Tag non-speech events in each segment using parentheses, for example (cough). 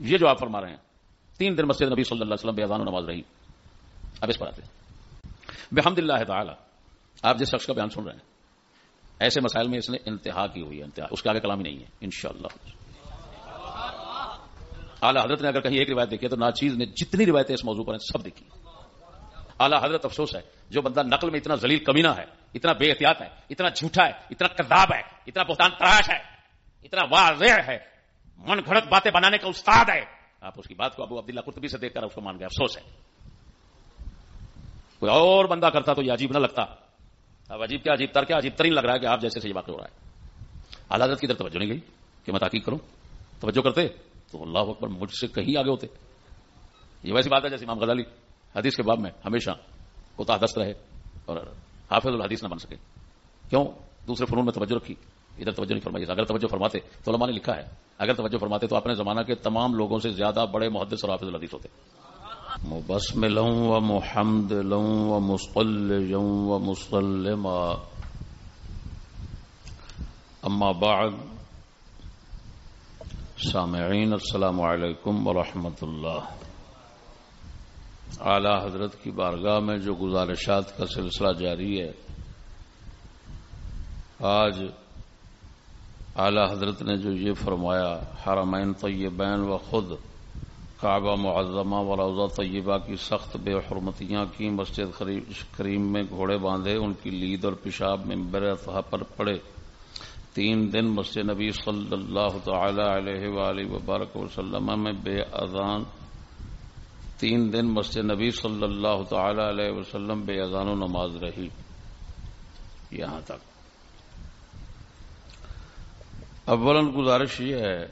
یہ جو آپ فرما رہے ہیں، تین دن مسجد نبی صلی اللہ علیہ وسلم بے اذان و نماز رہی۔ اب اس پر آتے بحمد اللہ تعالی، آپ جس شخص کا بیان سن رہے ہیں، ایسے مسائل میں اس نے انتہا کی ہوئی ہے، انتہا۔ اس کے آگے کلام ہی نہیں ہے، انشاءاللہ۔ اعلیٰ حضرت نے اگر کہیں ایک روایت دیکھی تو ناچیز نے جتنی روایتیں اس موضوع پر ہیں، سب دیکھی۔ اعلیٰ حضرت افسوس ہے، جو بندہ نقل میں اتنا ذلیل کمینہ ہے، اتنا بے احتیاط ہے، اتنا جھوٹا ہے، اتنا کرداب ہے، اتنا بہتان تراش ہے، اتنا واضح ہے من گھڑت باتیں بنانے کا استاد ہے۔ آپ اس کی بات کو ابو عبداللہ قرطبی سے دیکھ کر اس کو مان گئے، افسوس ہے۔ کوئی اور بندہ کرتا تو یہ عجیب نہ لگتا۔ اب عجیب کیا، عجیب تر کیا، عجیب ترین لگ رہا ہے کہ آپ جیسے سے یہ واقع ہو رہا ہے۔ اعلی حضرت کی طرف توجہ نہیں گئی کہ میں تحقیق کروں۔ توجہ کرتے، تو اللہ اکبر مجھ سے کہیں آگے ہوتے۔ یہ ویسی بات ہے جیسے امام غزالی حدیث کے باب میں ہمیشہ کوتا دست رہے اور حافظ الحدیث نہ بن سکے۔ کیوں؟ دوسرے فنون میں توجہ رکھی۔ ادھر توجہ نہیں فرمائی اگر توجہ فرماتے تو علماء نے لکھا ہے۔ اگر توجہ فرماتے تو اپنے زمانہ کے تمام لوگوں سے زیادہ بڑے محدث اور حافظ الحدیث ہوتے۔ مبسم لوں و محمد لوں و مسقل و مسلم اما بعد، سامعین، السلام علیکم ورحمۃ اللہ۔ اعلی حضرت کی بارگاہ میں جو گزارشات کا سلسلہ جاری ہے، آج اعلی حضرت نے جو یہ فرمایا، حرمین طیبین و خود، کعبہ معظمہ و روزہ طیبہ کی سخت بے حرمتیاں کی، مسجد کریم میں گھوڑے باندھے، ان کی لید اور پیشاب میں برتہ پر پڑے۔ تین دن مسجد نبی صلی اللہ تعالی علیہ وآلہ وبارک وسلم میں بے اذان، تین دن مسجد نبی صلی اللہ تعالی علیہ وسلم بے اذان و نماز رہی۔ یہاں تک۔ اولن گزارش یہ ہے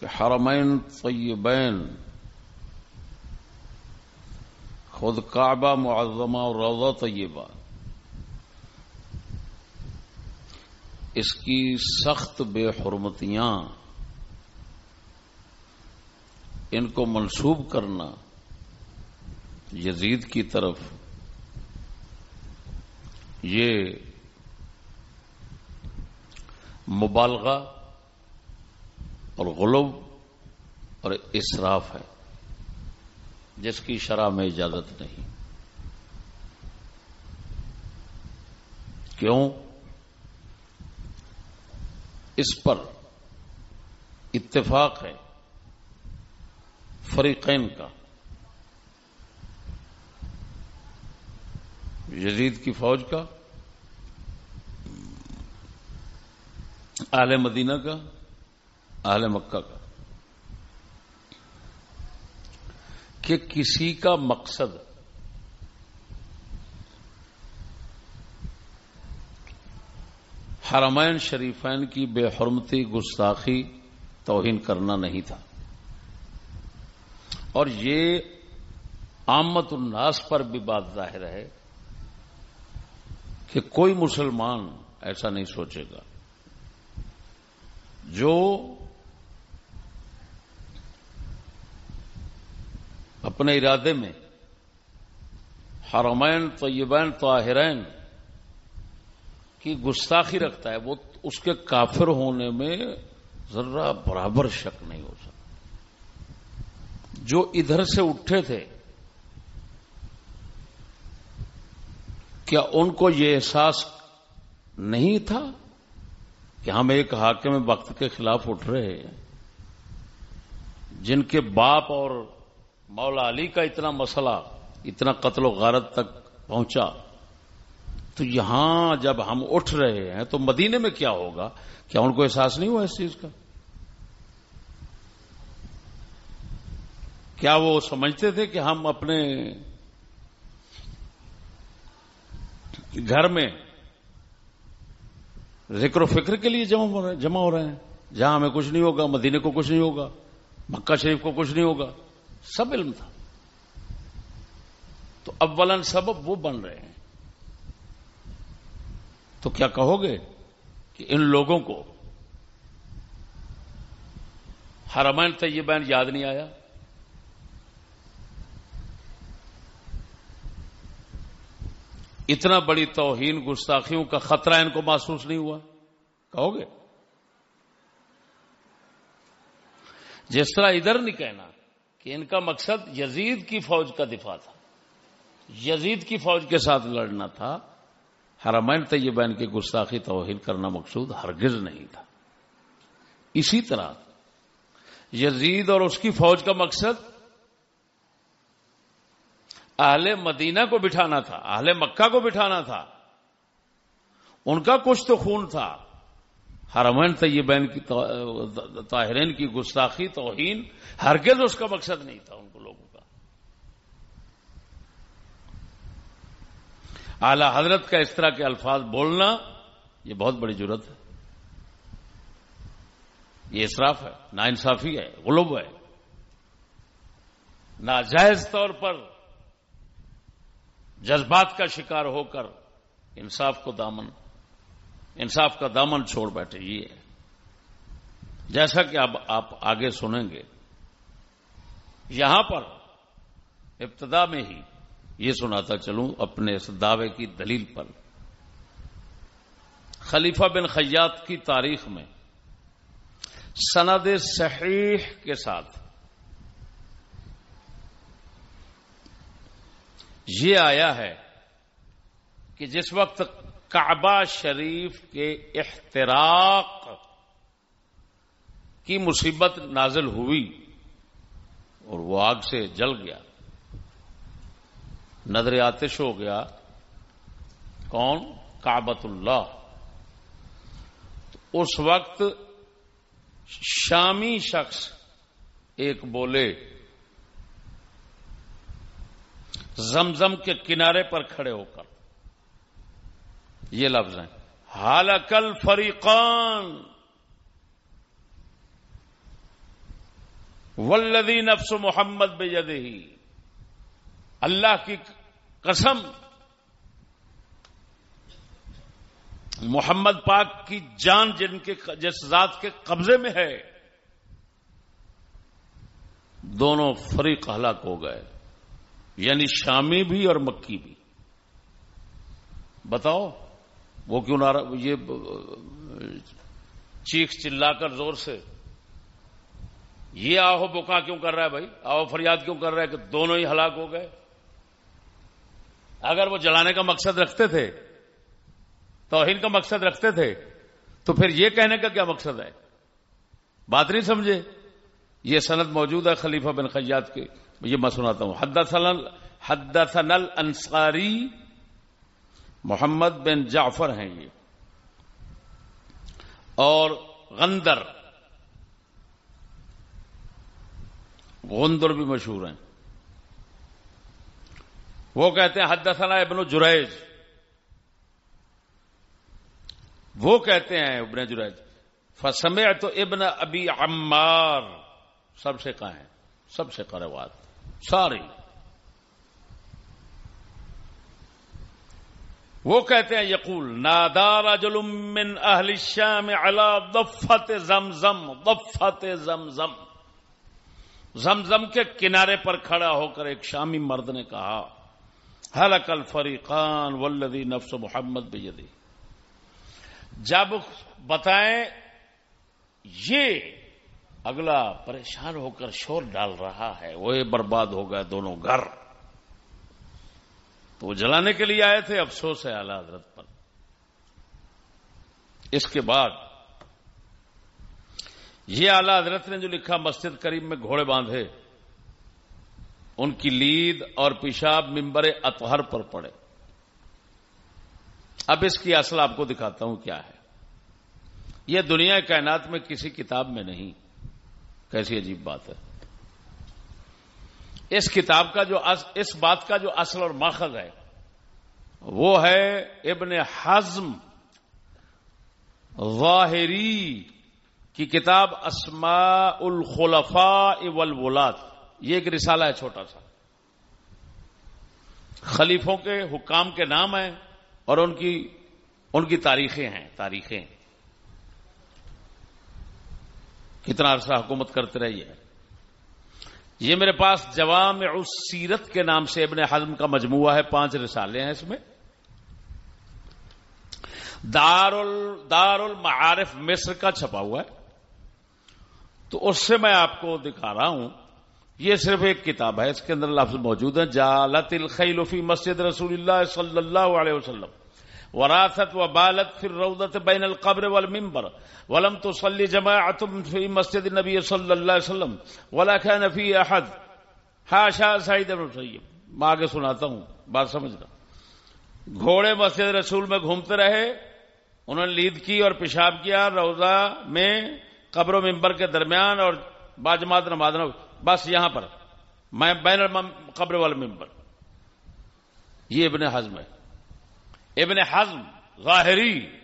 کہ حرمین طیبین خود کعبہ معظمہ اور روضہ طیبہ، اس کی سخت بے حرمتیاں، ان کو منسوب کرنا یزید کی طرف یہ مبالغہ اور غلب اور اسراف ہے، جس کی شرح میں اجازت نہیں۔ کیوں؟ اس پر اتفاق ہے، فریقین کا۔ یزید کی فوج کا، اہل مدینہ کا، اہل مکہ کا۔ کہ کسی کا مقصد حرمین شریفین کی بے حرمتی، گستاخی، توہین کرنا نہیں تھا۔ اور یہ آمت الناس پر بھی بات ظاہر ہے کہ کوئی مسلمان ایسا نہیں سوچے گا جو اپنے ارادے میں حرمین، طیبین، طاہرین کی گستاخی رکھتا ہے، وہ اس کے کافر ہونے میں ذرا برابر شک نہیں ہو سکتا۔ جو ادھر سے اٹھے تھے کیا ان کو یہ احساس نہیں تھا کہ ہم ایک حاکم وقت کے خلاف اٹھ رہے ہیں؟ جن کے باپ اور مولا علی کا اتنا مسئلہ، اتنا قتل و غارت تک پہنچا، تو یہاں جب ہم اٹھ رہے ہیں تو مدینے میں کیا ہوگا؟ کیا ان کو احساس نہیں ہوا اس چیز کا؟ کیا وہ سمجھتے تھے کہ ہم اپنے گھر میں ذکر و فکر کے لیے جمع ہو رہے ہیں جہاں ہمیں کچھ نہیں ہوگا، مدینے کو کچھ نہیں ہوگا، مکہ شریف کو کچھ نہیں ہوگا، سب علم تھا۔ تو اولن سبب وہ بن رہے ہیں۔ تو کیا کہو گے کہ ان لوگوں کو حرمین طیبین یاد نہیں آیا؟ اتنا بڑی توہین گستاخیوں کا خطرہ ان کو محسوس نہیں ہوا کہو گے؟ جس طرح ادھر نہیں کہنا کہ ان کا مقصد یزید کی فوج کا دفاع تھا، یزید کی فوج کے ساتھ لڑنا تھا، حرمین طیبین کی گستاخی توہین کرنا مقصود ہرگز نہیں تھا۔ اسی طرح یزید اور اس کی فوج کا مقصد اہل مدینہ کو بٹھانا تھا، اہل مکہ کو بٹھانا تھا۔ ان کا کچھ تو خون تھا۔ حرمین طیبین کی طاہرین کی گستاخی، توہین، ہرگز اس کا مقصد نہیں تھا ان کو لوگوں کا۔ اعلی حضرت کا اس طرح کے الفاظ بولنا، یہ بہت بڑی ضرورت ہے۔ یہ اصراف ہے نا انصافی ہے غلوب ہے۔ ناجائز طور پر جذبات کا شکار ہو کر انصاف کو دامن، انصاف کا دامن چھوڑ بیٹھے، یہ ہے۔ جیسا کہ اب آپ آگے سنیں گے، یہاں پر ابتدا میں ہی یہ سناتا چلوں اپنے اس دعوے کی دلیل پر۔ خلیفہ بن خیات کی تاریخ میں سند صحیح کے ساتھ یہ آیا ہے کہ جس وقت کعبہ شریف کے احتراق کی مصیبت نازل ہوئی اور وہ آگ سے جل گیا، نظر آتش ہو گیا، کون؟ کابت اللہ۔ اس وقت شامی شخص ایک بولے زمزم کے کنارے پر کھڑے ہو کر۔ یہ لفظ ہیں۔ حالکل فریقان ولدی نفس محمد بے اللہ کی قسم۔ محمد پاک کی جان جن کے جس ذات کے قبضے میں ہے۔ دونوں فریق ہلاک ہو گئے۔ یعنی شامی بھی اور مکی بھی۔ بتاؤ، وہ کیوں نہ یہ چیخ چلا کر زور سے۔ یہ آہو بکا کیوں کر رہا ہے بھائی؟ آہو فریاد کیوں کر رہا ہے کہ دونوں ہی ہلاک ہو گئے؟ اگر وہ جلانے کا مقصد رکھتے تھے، توہین کا مقصد رکھتے تھے، تو پھر یہ کہنے کا کیا مقصد ہے؟ بات نہیں سمجھے؟ یہ سند موجود ہے خلیفہ بن خیات کی۔ یہ میں سناتا ہوں۔ حد سنل انصاری محمد بن جعفر ہیں یہ۔ اور غندر غندر بھی مشہور ہیں۔ وہ کہتے ہیں حد ثنا ابن جریج۔ وہ کہتے ہیں ابن جریج فسمع تو ابن ابی عمار۔ سب سے کہیں سب سے کرے بات ساری۔ وہ کہتے ہیں، یقول نادار من اہل الشام علی ضفت زمزم ضفت زمزم۔ زمزم کے کنارے پر کھڑا ہو کر ایک شامی مرد نے کہا حلق الفریقان والذی نفس محمد بیدی۔ جب بتائیں، یہ اگلا پریشان ہو کر شور ڈال رہا ہے۔ وہ برباد ہو گئے دونوں گھر۔ تو وہ جلانے کے لیے آئے تھے، افسوس ہے اعلی حضرت پر۔ اس کے بعد یہ اعلی حضرت نے جو لکھا، مسجد کریم میں گھوڑے باندھے، ان کی لید اور پیشاب ممبر اطہر پر پڑے۔ اب اس کی اصل آپ کو دکھاتا ہوں کیا ہے۔ یہ دنیا کائنات میں کسی کتاب میں نہیں۔ کیسی عجیب بات ہے۔ اس کتاب کا جو اس بات کا جو اصل اور ماخذ ہے، وہ ہے ابن حزم ظاہری کی کتاب اسماء الخلفاء والولاد۔ یہ ایک رسالہ ہے چھوٹا سا۔ خلیفوں کے حکام کے نام ہیں اور ان کی ان کی تاریخیں ہیں، تاریخیں۔ کتنا عرصہ حکومت کرتے رہی ہے یہ میرے پاس جوام سیرت کے نام سے ابن حزم کا مجموعہ ہے، پانچ رسالے ہیں اس میں۔ دار دار المعارف مصر کا چھپا ہوا ہے۔ تو اس سے میں آپ کو دکھا رہا ہوں، یہ صرف ایک کتاب ہے، اس کے اندر لفظ موجود ہے جالت الخیل فی مسجد رسول اللہ صلی اللہ علیہ وسلم۔ وراثت و بالت پھر رودت بین القبر والمنبر ولم تصلی جماعت فی مسجد نبی صلی اللہ علیہ وسلم ولا كان فی احد حاشا سعید بن مسیب میں آگے سناتا ہوں، بات سمجھ رہا گھوڑے مسجد رسول میں گھومتے رہے، انہوں نے لید کی اور پیشاب کیا روزہ میں قبر و ممبر کے درمیان اور باجمات نماز بس یہاں پر۔ میں بین قبر وال ممبر یہ ابن حزم ہے۔ ابن حزم، ظاہری۔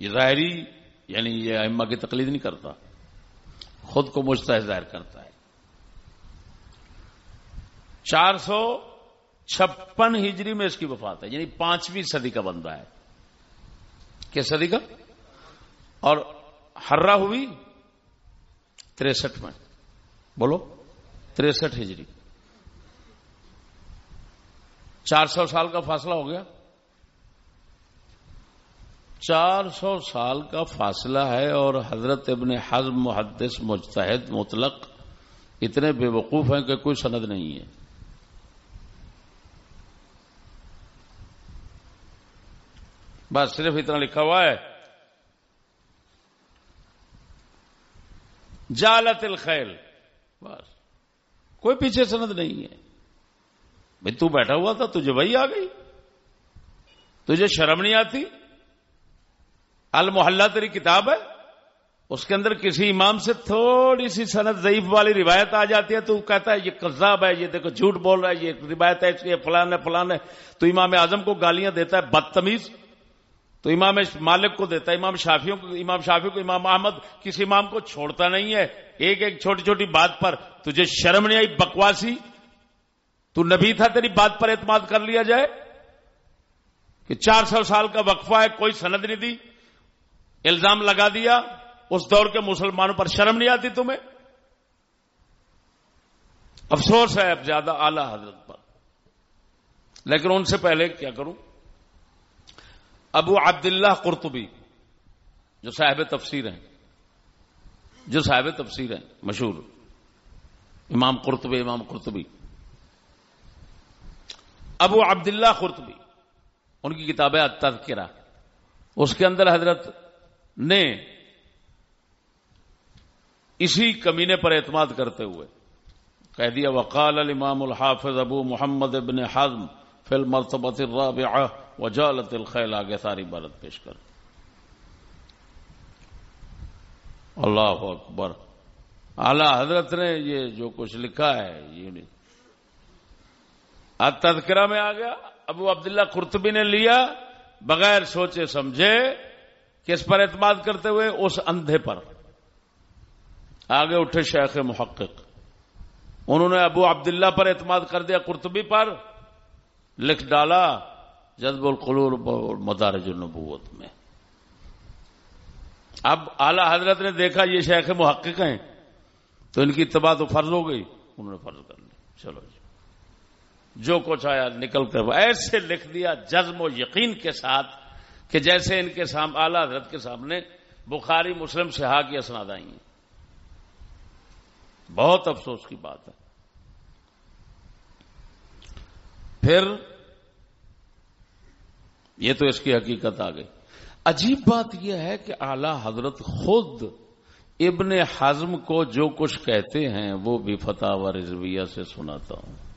یہ ظاہری یعنی یہ اما کی تقلید نہیں کرتا۔ خود کو مستحد ظاہر کرتا ہے۔ چار سو چھپن ہجری میں اس کی وفات ہے یعنی پانچویں صدی کا بندہ ہے۔ کس صدی کا؟ اور ہررا ہوئی تریسٹھ میں۔ بولو، تریسٹھ ہجری۔ چار سو سال کا فاصلہ ہو گیا۔ چار سو سال کا فاصلہ ہے اور حضرت ابن حزم، محدث، مجتہد، مطلق اتنے بے وقوف ہیں کہ کوئی سند نہیں ہے۔ بس صرف اتنا لکھا ہوا ہے۔ جالت الخیل۔ بس۔ کوئی پیچھے سند نہیں ہے۔ بھائی تو بیٹھا ہوا تھا، تجھے وہی آ گئی؟ تجھے شرم نہیں آتی؟ المحلہ تیری کتاب ہے؟ اس کے اندر کسی امام سے تھوڑی سی صنعت ضعیف والی روایت آ جاتی ہے، تو کہتا ہے، یہ قذاب ہے، یہ دیکھو جھوٹ بول رہا ہے، یہ روایت ہے، اس کی فلان ہے فلان ہے۔ تو امام اعظم کو گالیاں دیتا ہے، بدتمیز۔ تو امام مالک کو دیتا ہے، امام شافیوں کو، امام شافی کو، امام احمد، کسی امام کو چھوڑتا نہیں ہے۔ ایک ایک چھوٹی چھوٹی بات پر تجھے شرم نہیں آئی، بکواسی؟ تو نبی تھا تیری بات پر اعتماد کر لیا جائے کہ چار سو سال کا وقفہ ہے، کوئی سند نہیں دی، الزام لگا دیا، اس دور کے مسلمانوں پر شرم نہیں آتی تمہیں؟ افسوس ہے اب زیادہ اعلی حضرت پر۔ لیکن ان سے پہلے کیا کروں؟ ابو عبداللہ قرطبی، جو صاحب تفسیر ہیں، جو صاحب تفسیر ہیں، مشہور، امام قرطبی امام قرطبی۔ ابو عبداللہ قرطبی ان کی کتاب ہے تذکرہ اس کے اندر حضرت نے اسی کمینے پر اعتماد کرتے ہوئے کہہ دیا وقال الامام الحافظ ابو محمد ابن حزم فی المرتبت الرابعہ وجالت الخیل، آگے ساری بارت پیش کر۔ اللہ اکبر۔ اعلی، حضرت نے یہ جو کچھ لکھا ہے، یہ نہیں تذکرہ میں آ گیا۔ ابو عبداللہ قرطبی نے لیا، بغیر سوچے سمجھے کس پر اعتماد کرتے ہوئے اس اندھے پر۔ آگے اٹھے شیخ محقق۔ انہوں نے ابو عبداللہ پر اعتماد کر دیا، قرطبی پر۔ لکھ ڈالا جذب القلوب مدارج النبوت میں۔ اب اعلی حضرت نے دیکھا یہ شیخ محقق ہیں، تو ان کی اتباع تو فرض ہو گئی۔ انہوں نے فرض کر لی چلو جی۔ جو کچھ آیا نکل کر ایسے لکھ دیا جزم و یقین کے ساتھ کہ جیسے ان کے سامنے اعلی حضرت کے سامنے بخاری، مسلم سہا کی اسناد آئی ہیں۔ بہت افسوس کی بات ہے۔ پھر یہ تو اس کی حقیقت آ گئی۔ عجیب بات یہ ہے کہ اعلی حضرت خود ابن حزم کو جو کچھ کہتے ہیں وہ بھی فتح و رضویہ سے سناتا ہوں۔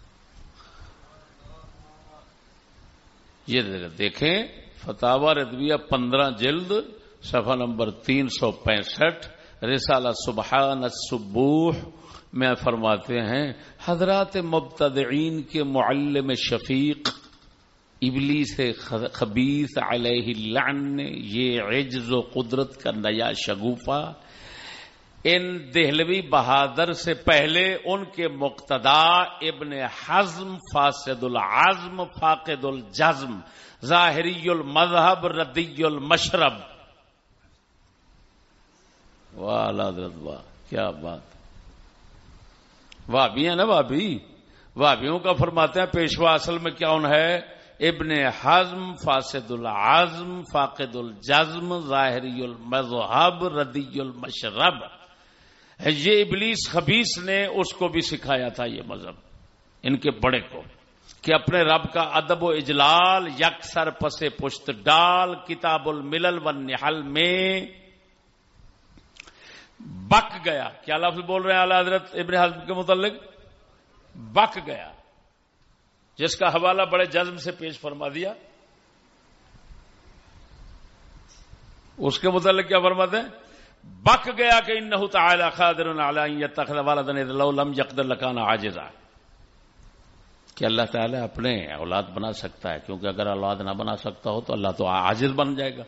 یہ دیکھیں فتح و پندرہ جلد، صفحہ نمبر تین سو پینسٹھ، رسالہ سبحان السبوح، میں فرماتے ہیں، حضرات مبتدعین کے معلم شفیق ابلی سے خبیص علیہ لعن یہ عجز و قدرت کا نیا شگوفہ ان دہلوی بہادر سے پہلے ان کے مقتدا ابن حزم فاسد العزم، فاقد الجزم، ظاہری المذہب، ردی المشرب۔ واہ حضرت واہ، کیا بات۔ وابی ہے نا وابی وابیوں کا فرماتے ہیں پیشوا اصل میں کیا ان ہے؟ ابن حزم، فاسد العزم، فاقد الجزم، ظاہری المذہب، ردی المشرب۔ یہ ابلیس خبیص نے اس کو بھی سکھایا تھا یہ مذہب، ان کے بڑے کو، کہ اپنے رب کا ادب و اجلال یکسر پس پشت ڈال، کتاب الملل و نحل میں بک گیا۔ کیا لفظ بول رہے ہیں اعلی حضرت ابن حضرت کے متعلق؟ بک گیا۔ جس کا حوالہ بڑے جزم سے پیش فرما دیا۔ اس کے متعلق کیا فرماتے ہیں؟ بک گیا کہ ان تعالی خادر لم یقدر لکان عاجزا۔ کہ اللہ تعالی اپنے اولاد بنا سکتا ہے، کیونکہ اگر اولاد نہ بنا سکتا ہو تو اللہ تو عاجز بن جائے گا۔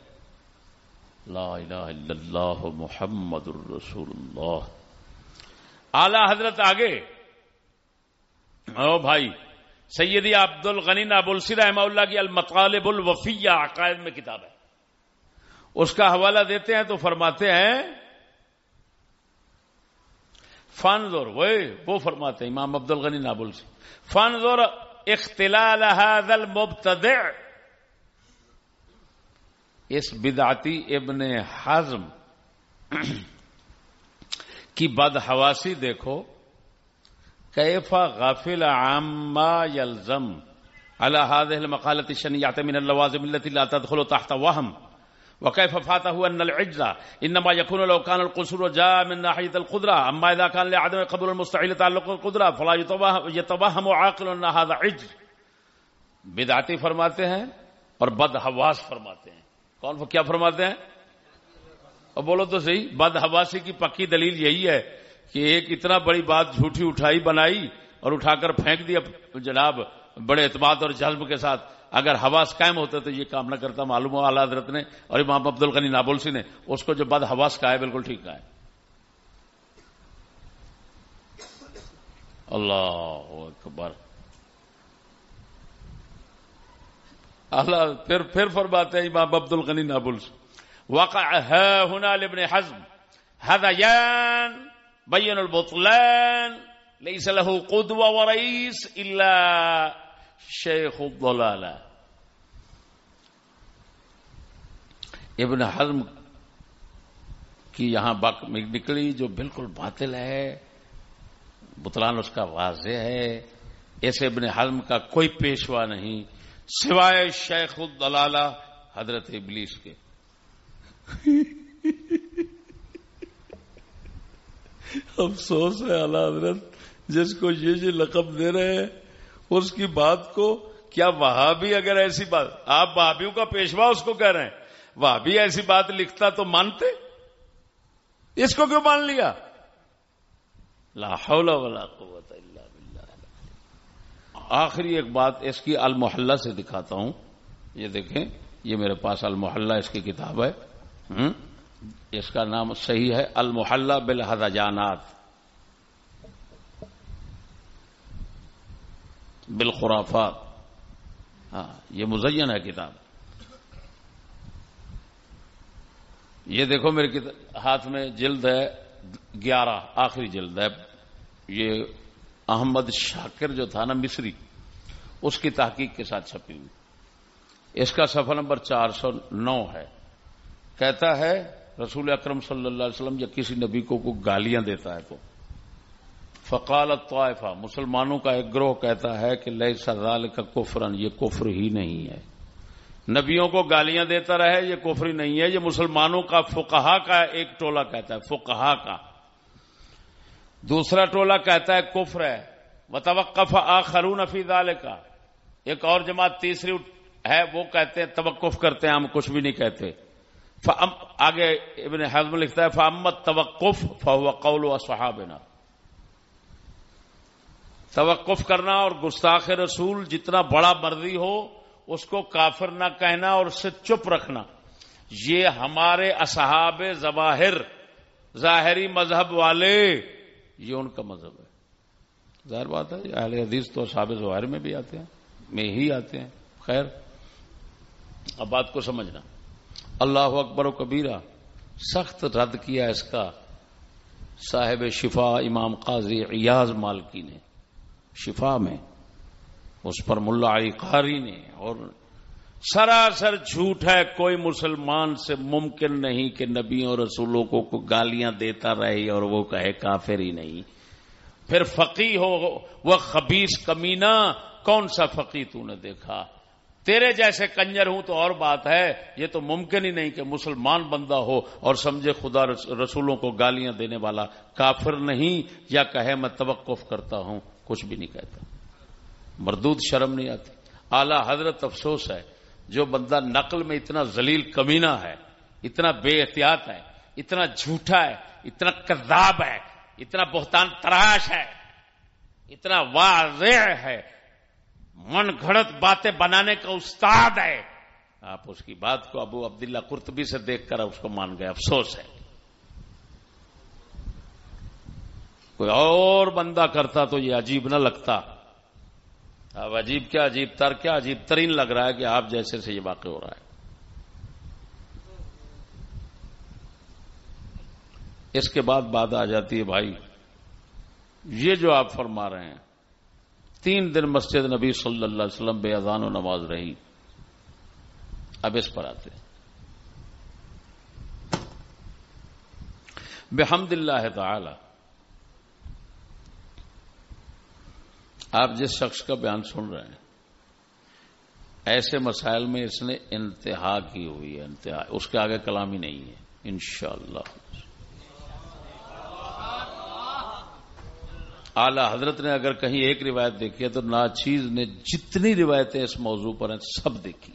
لا الہ الا اللہ محمد الرسول اللہ۔ اعلی حضرت آگے۔ او بھائی، سیدی عبد الغنی ابو السر رحمہ اللہ کی المطالب الوفیہ عقائد میں کتاب ہے۔ اس کا حوالہ دیتے ہیں تو فرماتے ہیں فن زور وہ فرماتے ہیں، امام عبد الغنی نابل سے۔ فن زور اختلال المبتدع۔ اس بدعتی ابن حزم کی بد حواسی دیکھو کیفا غافل عاما یلزم۔ على هذه المقالة الشنيعة من اللوازم التي لا تدخل تحت وهم۔ وكيف فاته أن العجز إنما يكون لو كان القصور جاء من ناحية القدرة أما إذا كان لعدم قبول المستحيل تعلق القدرة فلا يتوهم عاقل أن هذا عجز بدعتی فرماتے ہیں اور بد حواس فرماتے ہیں کون کیا فرماتے ہیں؟ اور بولو تو صحیح بد حواسی کی پکی دلیل یہی ہے کہ ایک اتنا بڑی بات جھوٹی اٹھائی بنائی اور اٹھا کر پھینک دیا جناب بڑے اعتماد اور جذب کے ساتھ۔ اگر حواس قائم ہوتا تو یہ کام نہ کرتا، معلوم ہو اعلی حضرت نے اور امام عبد الغنی نابلسی نے، اس کو جو بد حواس کا ہے بالکل ٹھیک کا ہے۔ اللہ اکبر۔ اللہ پھر پھر فرماتے ہیں امام عبد الغنی نابلس واقع ہے ہنا لبن حزم۔ هذيان بين البطلان ليس له قدوة ورئيس إلا شیخ الضلالہ ابن حزم کی یہاں بک نکلی جو بالکل باطل ہے بتلان اس کا واضح ہے۔ ایسے ابن حزم کا کوئی پیشوا نہیں، سوائے شیخ الدلالہ حضرت ابلیس کے۔ (laughs) افسوس ہے اعلی حضرت، جس کو یہ جو لقب دے رہے ہیں۔ اس کی بات کو کیا وہاں بھی اگر ایسی بات آپ وہابیوں کا پیشوا اس کو کہہ رہے ہیں۔ وہاں بھی ایسی بات لکھتا تو مانتے؟ اس کو کیوں مان لیا؟ لا حول ولا قوت الا باللہ۔ آخری ایک بات اس کی المحلہ سے دکھاتا ہوں۔ یہ دیکھیں، یہ میرے پاس المحلہ اس کی کتاب ہے۔ اس کا نام صحیح ہے المحلہ بالحدانات بالخرافات۔ ہاں یہ مزین ہے کتاب۔ یہ دیکھو میرے ہاتھ میں جلد ہے، گیارہ، آخری جلد ہے۔ یہ احمد شاکر جو تھا نا مصری، اس کی تحقیق کے ساتھ چھپی ہوئی۔ اس کا سفر نمبر چار سو نو ہے۔ کہتا ہے رسول اکرم صلی اللہ علیہ وسلم، یا کسی نبی کو کو گالیاں دیتا ہے تو فقال الطائفہ مسلمانوں کا ایک گروہ کہتا ہے کہ لیے سزال کا کفرن یہ کفر ہی نہیں ہے۔ نبیوں کو گالیاں دیتا رہے، یہ کفری نہیں ہے۔ یہ مسلمانوں کا، فقہا کا ایک ٹولہ کہتا ہے، فقہا کا۔ دوسرا ٹولہ کہتا ہے، کفر ہے۔ متوقف آخرون فی ذالے کا ایک اور جماعت تیسری ہے، وہ کہتے ہیں، توقف کرتے ہیں، ہم کچھ بھی نہیں کہتے۔ آگے ابن حضم لکھتا ہے فامت توقف فہو قول و صحابنا توقف کرنا اور گستاخ رسول جتنا بڑا مرضی ہو، اس کو کافر نہ کہنا اور اس سے چپ رکھنا۔ یہ ہمارے اصحاب ظواہر ظاہری مذہب والے، یہ ان کا مذہب ہے۔ ظاہر بات ہے، اہل حدیث تو اصحاب ظواہر میں بھی آتے ہیں، میں ہی آتے ہیں۔ خیر، اب بات کو سمجھنا۔ اللہ اکبر و کبیرہ، سخت رد کیا اس کا۔ صاحب شفا امام قاضی ایاز مالکی نے۔ شفا میں، اس پر ملا علی قاری نے، اور سراسر جھوٹ ہے، کوئی مسلمان سے ممکن نہیں کہ نبیوں اور رسولوں کو گالیاں دیتا رہے اور وہ کہے کافر ہی نہیں۔ پھر فقی ہو، وہ خبیص کمینا کون سا فقی تو نے دیکھا؟ تیرے جیسے کنجر ہوں تو اور بات ہے، یہ تو ممکن ہی نہیں کہ مسلمان بندہ ہو اور سمجھے خدا رسولوں کو گالیاں دینے والا کافر نہیں، یا کہے میں توقف کرتا ہوں۔ کچھ بھی نہیں کہتا۔ مردود شرم نہیں آتی۔ اعلی حضرت افسوس ہے، جو بندہ نقل میں اتنا ذلیل کمینہ ہے، اتنا بے احتیاط ہے، اتنا جھوٹا ہے، اتنا کذاب ہے، اتنا بہتان تراش ہے، اتنا واضح ہے، من گھڑت باتیں بنانے کا استاد ہے۔ آپ اس کی بات کو ابو عبداللہ قرطبی سے دیکھ کر اس کو مان گئے، افسوس ہے۔ کوئی اور بندہ کرتا تو یہ عجیب نہ لگتا۔ اب عجیب کیا عجیب تر، کیا عجیب ترین لگ رہا ہے کہ آپ جیسے سے یہ واقع ہو رہا ہے۔ اس کے بعد بات آ جاتی ہے بھائی، یہ جو آپ فرما رہے ہیں، تین دن مسجد نبی صلی اللہ علیہ وسلم بے اذان و نماز رہی۔ اب اس پر آتے بحمد اللہ تعالی۔ آپ جس شخص کا بیان سن رہے ہیں، ایسے مسائل میں اس نے انتہا کی ہوئی ہے، انتہا، اس کے آگے کلام ہی نہیں ہے، انشاءاللہ۔ اعلی حضرت نے اگر کہیں ایک روایت دیکھی ہے تو ناچیز نے جتنی روایتیں اس موضوع پر ہیں، سب دیکھی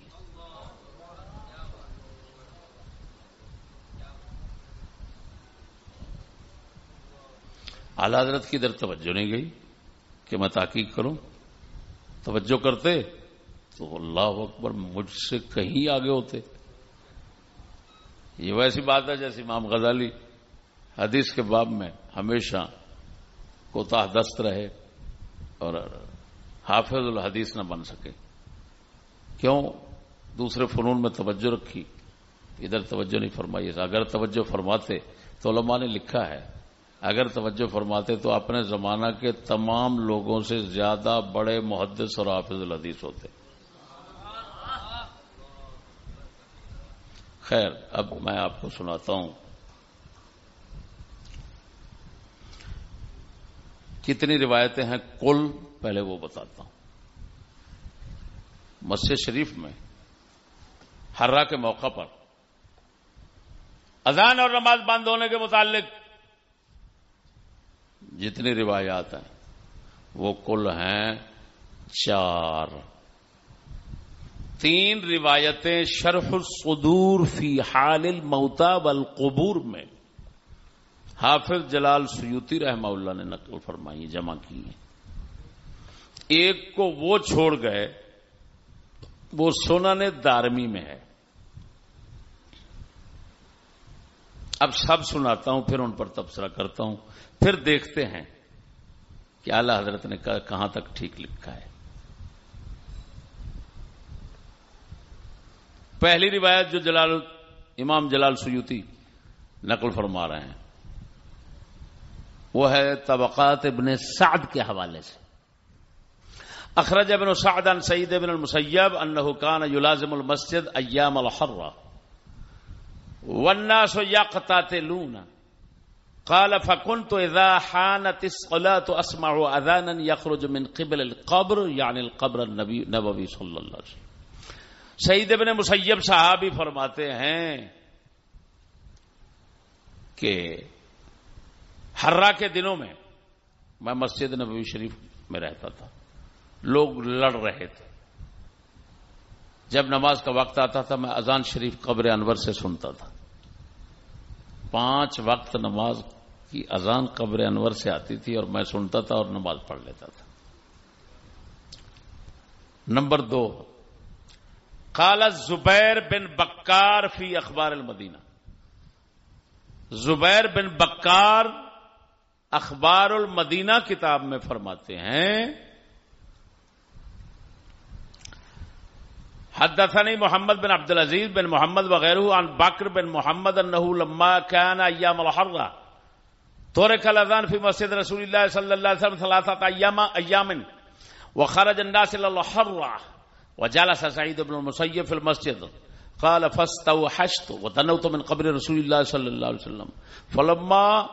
اعلی حضرت کی در توجہ نہیں گئی۔ کہ میں تحقیق کروں۔ توجہ کرتے تو اللہ اکبر مجھ سے کہیں آگے ہوتے۔ یہ ویسی بات ہے جیسے امام غزالی حدیث کے باب میں ہمیشہ کوتا دست رہے اور حافظ الحدیث نہ بن سکے۔ کیوں؟ دوسرے فنون میں توجہ رکھی۔ ادھر توجہ نہیں فرمائی۔ اگر توجہ فرماتے تو علماء نے لکھا ہے اگر توجہ فرماتے تو اپنے زمانہ کے تمام لوگوں سے زیادہ بڑے محدث اور حافظ الحدیث ہوتے۔ خیر، اب میں آپ کو سناتا ہوں۔ کتنی روایتیں ہیں، کل پہلے وہ بتاتا ہوں۔ مسجد شریف میں ہررا کے موقع پر، اذان اور نماز بند ہونے کے متعلق جتنی روایات ہیں، وہ کل ہیں چار۔ تین روایتیں شرف الصدور فی حال الموتا والقبور میں۔ حافظ جلال سیوتی رحمہ اللہ نے نقل فرمائی، جمع کی ہیں۔ ایک کو وہ چھوڑ گئے، وہ سونا نے دارمی میں ہے۔ اب سب سناتا ہوں، پھر ان پر تبصرہ کرتا ہوں۔ پھر دیکھتے ہیں کہ اعلی حضرت نے کہاں تک ٹھیک لکھا ہے۔ پہلی روایت جو جلال امام جلال سیوتی نقل فرما رہے ہیں، وہ ہے طبقات ابن سعد کے حوالے سے۔ اخرج ابن سعد عن سعید ابن المسیب انه كان يلازم المسجد ایام الحرہ۔ والناس يقتاتلون قال فكنت اذا حانت الصلاه اسمع اذانا يخرج من قبل القبر، يعني القبر النبي نبوي صلی اللہ علیہ وسلم. سعید ابن مسیب صحابی فرماتے ہیں کہ ہررا کے دنوں میں میں مسجد نبوی شریف میں رہتا تھا۔ لوگ لڑ رہے تھے۔ جب نماز کا وقت آتا تھا، میں اذان شریف قبر انور سے سنتا تھا۔ پانچ وقت نماز کی اذان قبر انور سے آتی تھی اور میں سنتا تھا اور نماز پڑھ لیتا تھا۔ نمبر دو، قال زبیر بن بکار فی اخبار المدینہ۔ زبیر بن بکار اخبار المدینہ کتاب میں فرماتے ہیں حدثني محمد بن عبد العزيز بن محمد وغيره عن بكر بن محمد انه لما كان ايام الحرة ترك الاذان في مسجد رسول الله صلى الله عليه وسلم ثلاثه ايام ايام وخرج الناس الى الحرة. وجالس سعيد بن المسيب في المسجد. قال فاستوحشت وتنوت من قبر رسول الله صلى الله عليه وسلم. فلما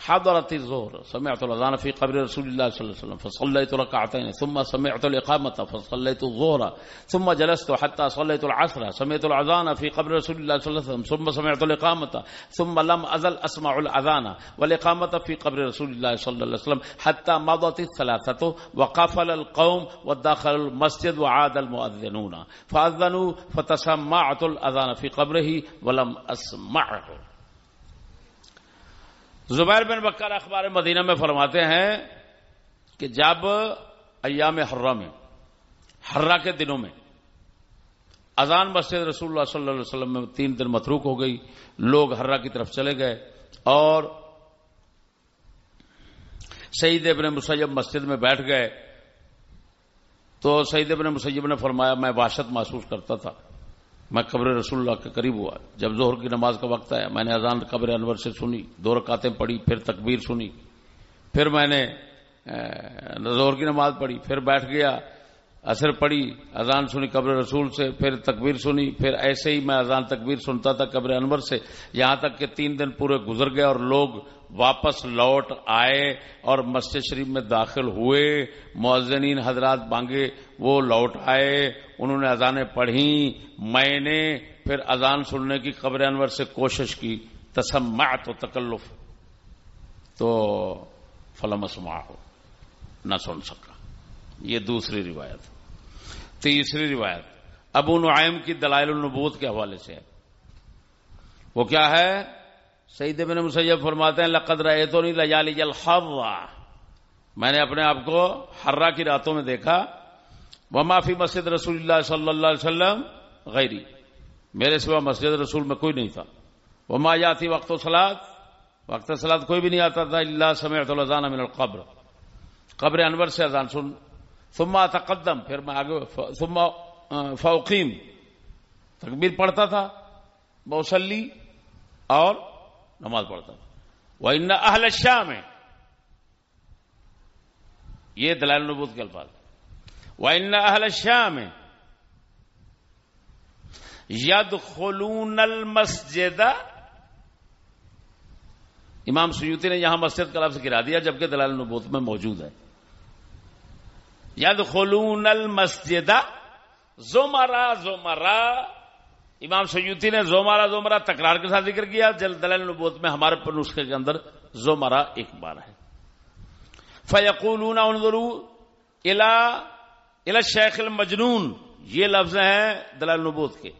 حضرت الظهر سمعت الاذان في قبر رسول الله صلى الله عليه وسلم فصليت ركعتين ثم سمعت الاقامه فصليت الظهر ثم جلست حتى صليت العصر، سمعت الاذان في قبر رسول الله صلى الله عليه وسلم، ثم سمعت الاقامه ثم لم ازل اسمع الاذان والاقامه في قبر رسول الله صلى الله عليه وسلم حتى مضت الثلاثه وقفل القوم ودخل المسجد وعاد المؤذنون، فاذنوا فتسمعت الاذان في قبره ولم اسمعه. زبیر بن بکر اخبار مدینہ میں فرماتے ہیں کہ جب ایام حرہ میں، حرہ کے دنوں میں اذان مسجد رسول اللہ صلی اللہ علیہ وسلم میں تین دن متروک ہو گئی، لوگ ہررا کی طرف چلے گئے اور سعید ابن مسیب مسجد میں بیٹھ گئے۔ تو سعید ابن مسیب نے فرمایا، میں واشت محسوس کرتا تھا۔ میں قبر رسول اللہ کے قریب ہوا۔ جب زہر کی نماز کا وقت آیا، میں نے اذان قبر انور سے سنی، دو رکاتیں پڑھی، پھر تکبیر سنی۔ پھر میں نے زہر کی نماز پڑھی، پھر بیٹھ گیا اثر پڑی اذان سنی قبر رسول سے، پھر تکبیر سنی، پھر ایسے ہی میں اذان تکبیر سنتا تھا قبر انور سے۔ یہاں تک کہ تین دن پورے گزر گئے اور لوگ واپس لوٹ آئے اور مسجد شریف میں داخل ہوئے معذنین حضرات بانگے، وہ لوٹ آئے انہوں نے اذانیں پڑھی میں نے پھر اذان سننے کی قبر انور سے کوشش کی، تسمعت و تکلف۔ تو فلم ہو، نہ سن سکا۔ یہ دوسری روایت۔ تیسری روایت، ابو نعیم کی دلائل النبوت کے حوالے سے ہے۔ وہ کیا ہے؟ سعید بن مسیب فرماتے ہیں، لقد رہے تو نہیں لجالی جل میں نے اپنے آپ کو ہررا کی راتوں میں دیکھا۔ وہ معافی مسجد رسول اللہ صلی اللہ علیہ وسلم غیری۔ میرے سوا مسجد رسول میں کوئی نہیں تھا۔ وہ ماں جاتی وقت و سلاد وقت سلاد کوئی بھی نہیں آتا تھا اللہ سمیت الزان من القبر۔ قبر انور سے اذان سن۔ ثم تقدم، پھر میں آگے ثم فوقیم تکبیر پڑھتا تھا موسلی اور نماز پڑھتا تھا۔ وہ ان اہل شاہ میں یہ دلال نبوت کے الفاظ۔ وہ ان اہل شاہ المسجد امام سیوتی نے یہاں مسجد کا لفظ گرا دیا جبکہ دلال نبوت میں موجود ہے۔ یدخلون المسجد زمرا زمرا امام سیوتی نے زومارا زومرا تکرار کے ساتھ ذکر کیا، جل دلال نبوت میں ہمارے پر نسخے کے اندر زومرا ایک بار ہے۔ فیقول الا الا شیخ المجنون، یہ لفظ ہیں دلال نبوت کے۔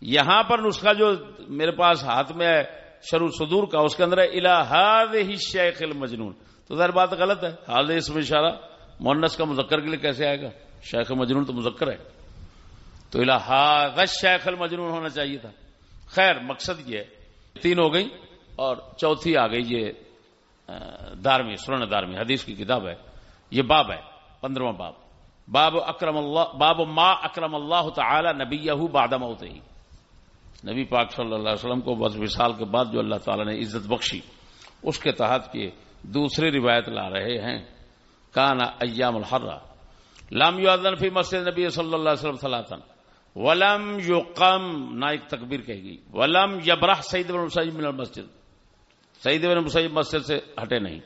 یہاں پر نسخہ جو میرے پاس ہاتھ میں ہے شروع صدور کا، اس کے اندر ہے الہاد ہی شیخ المجنون۔ تو ظاہر بات غلط ہے حال اس میں اشارہ مونس کا مذکر کے لیے کیسے آئے گا؟ شیخ مجنون تو مذکر ہے۔ تو الہاد شیخ المجنون ہونا چاہیے تھا۔ خیر، مقصد یہ ہے، تین ہو گئی اور چوتھی آ گئی، یہ دارمی سرن دارمی، حدیث کی کتاب ہے۔ یہ باب ہے، پندرواں باب۔ باب اکرم اللہ باب ما اکرم اللہ تعالی نبی بادم ہوتے ہی نبی پاک صلی اللہ علیہ وسلم کو بس وصال کے بعد جو اللہ تعالی نے عزت بخشی، اس کے تحت یہ دوسری روایت لا رہے ہیں۔ کانا ایام الحرہ۔ لام یو فی مسجد نبی صلی اللہ علیہ وسلم صلاحن ولم یو قم نہ ایک تکبیر کہے گی ولم یبرح سعید بن مسجد من المسجد۔ سعید بن مسجد مسجد سے ہٹے نہیں۔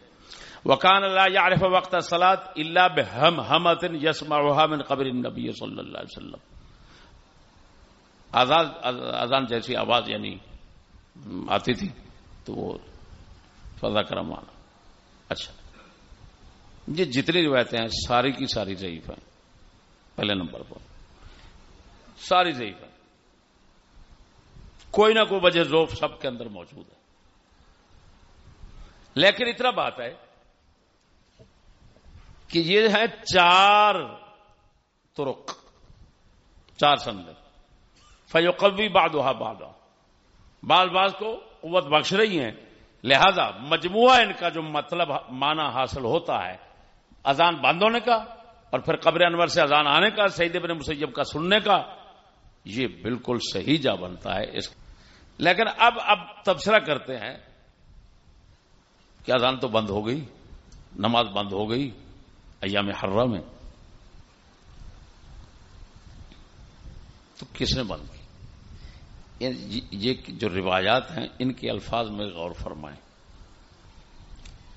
وکان اللہ یعرف وقت سلاد اللہ بہم ہمت یسمعها من قبر النبی صلی اللہ علیہ وسلم. آزاد اذان جیسی آواز یعنی آتی تھی تو وہ فضا کرم آنا اچھا. یہ جتنی روایتیں ہیں ساری کی ساری ضعیف ہیں. پہلے نمبر پر. ساری ضعیف ہیں. کوئی نہ کوئی وجہ ذوف سب کے اندر موجود ہے. لیکن اتنا بات ہے کہ یہ ہے چار ترک چار سندر فیوقوی بادہ بادہ بعض بعض کو قوت بخش رہی ہیں۔ لہذا مجموعہ ان کا جو مطلب معنی حاصل ہوتا ہے، اذان بند ہونے کا اور پھر قبر انور سے اذان آنے کا سعید ابن مسیب کا سننے کا، یہ بالکل صحیح جا بنتا ہے اس۔ لیکن اب اب تبصرہ کرتے ہیں کہ اذان تو بند ہو گئی، نماز بند ہو گئی ایام حرہ میں۔ تو کس نے بند کی جی- یہ جو روایات ہیں، ان کے الفاظ میں غور فرمائیں۔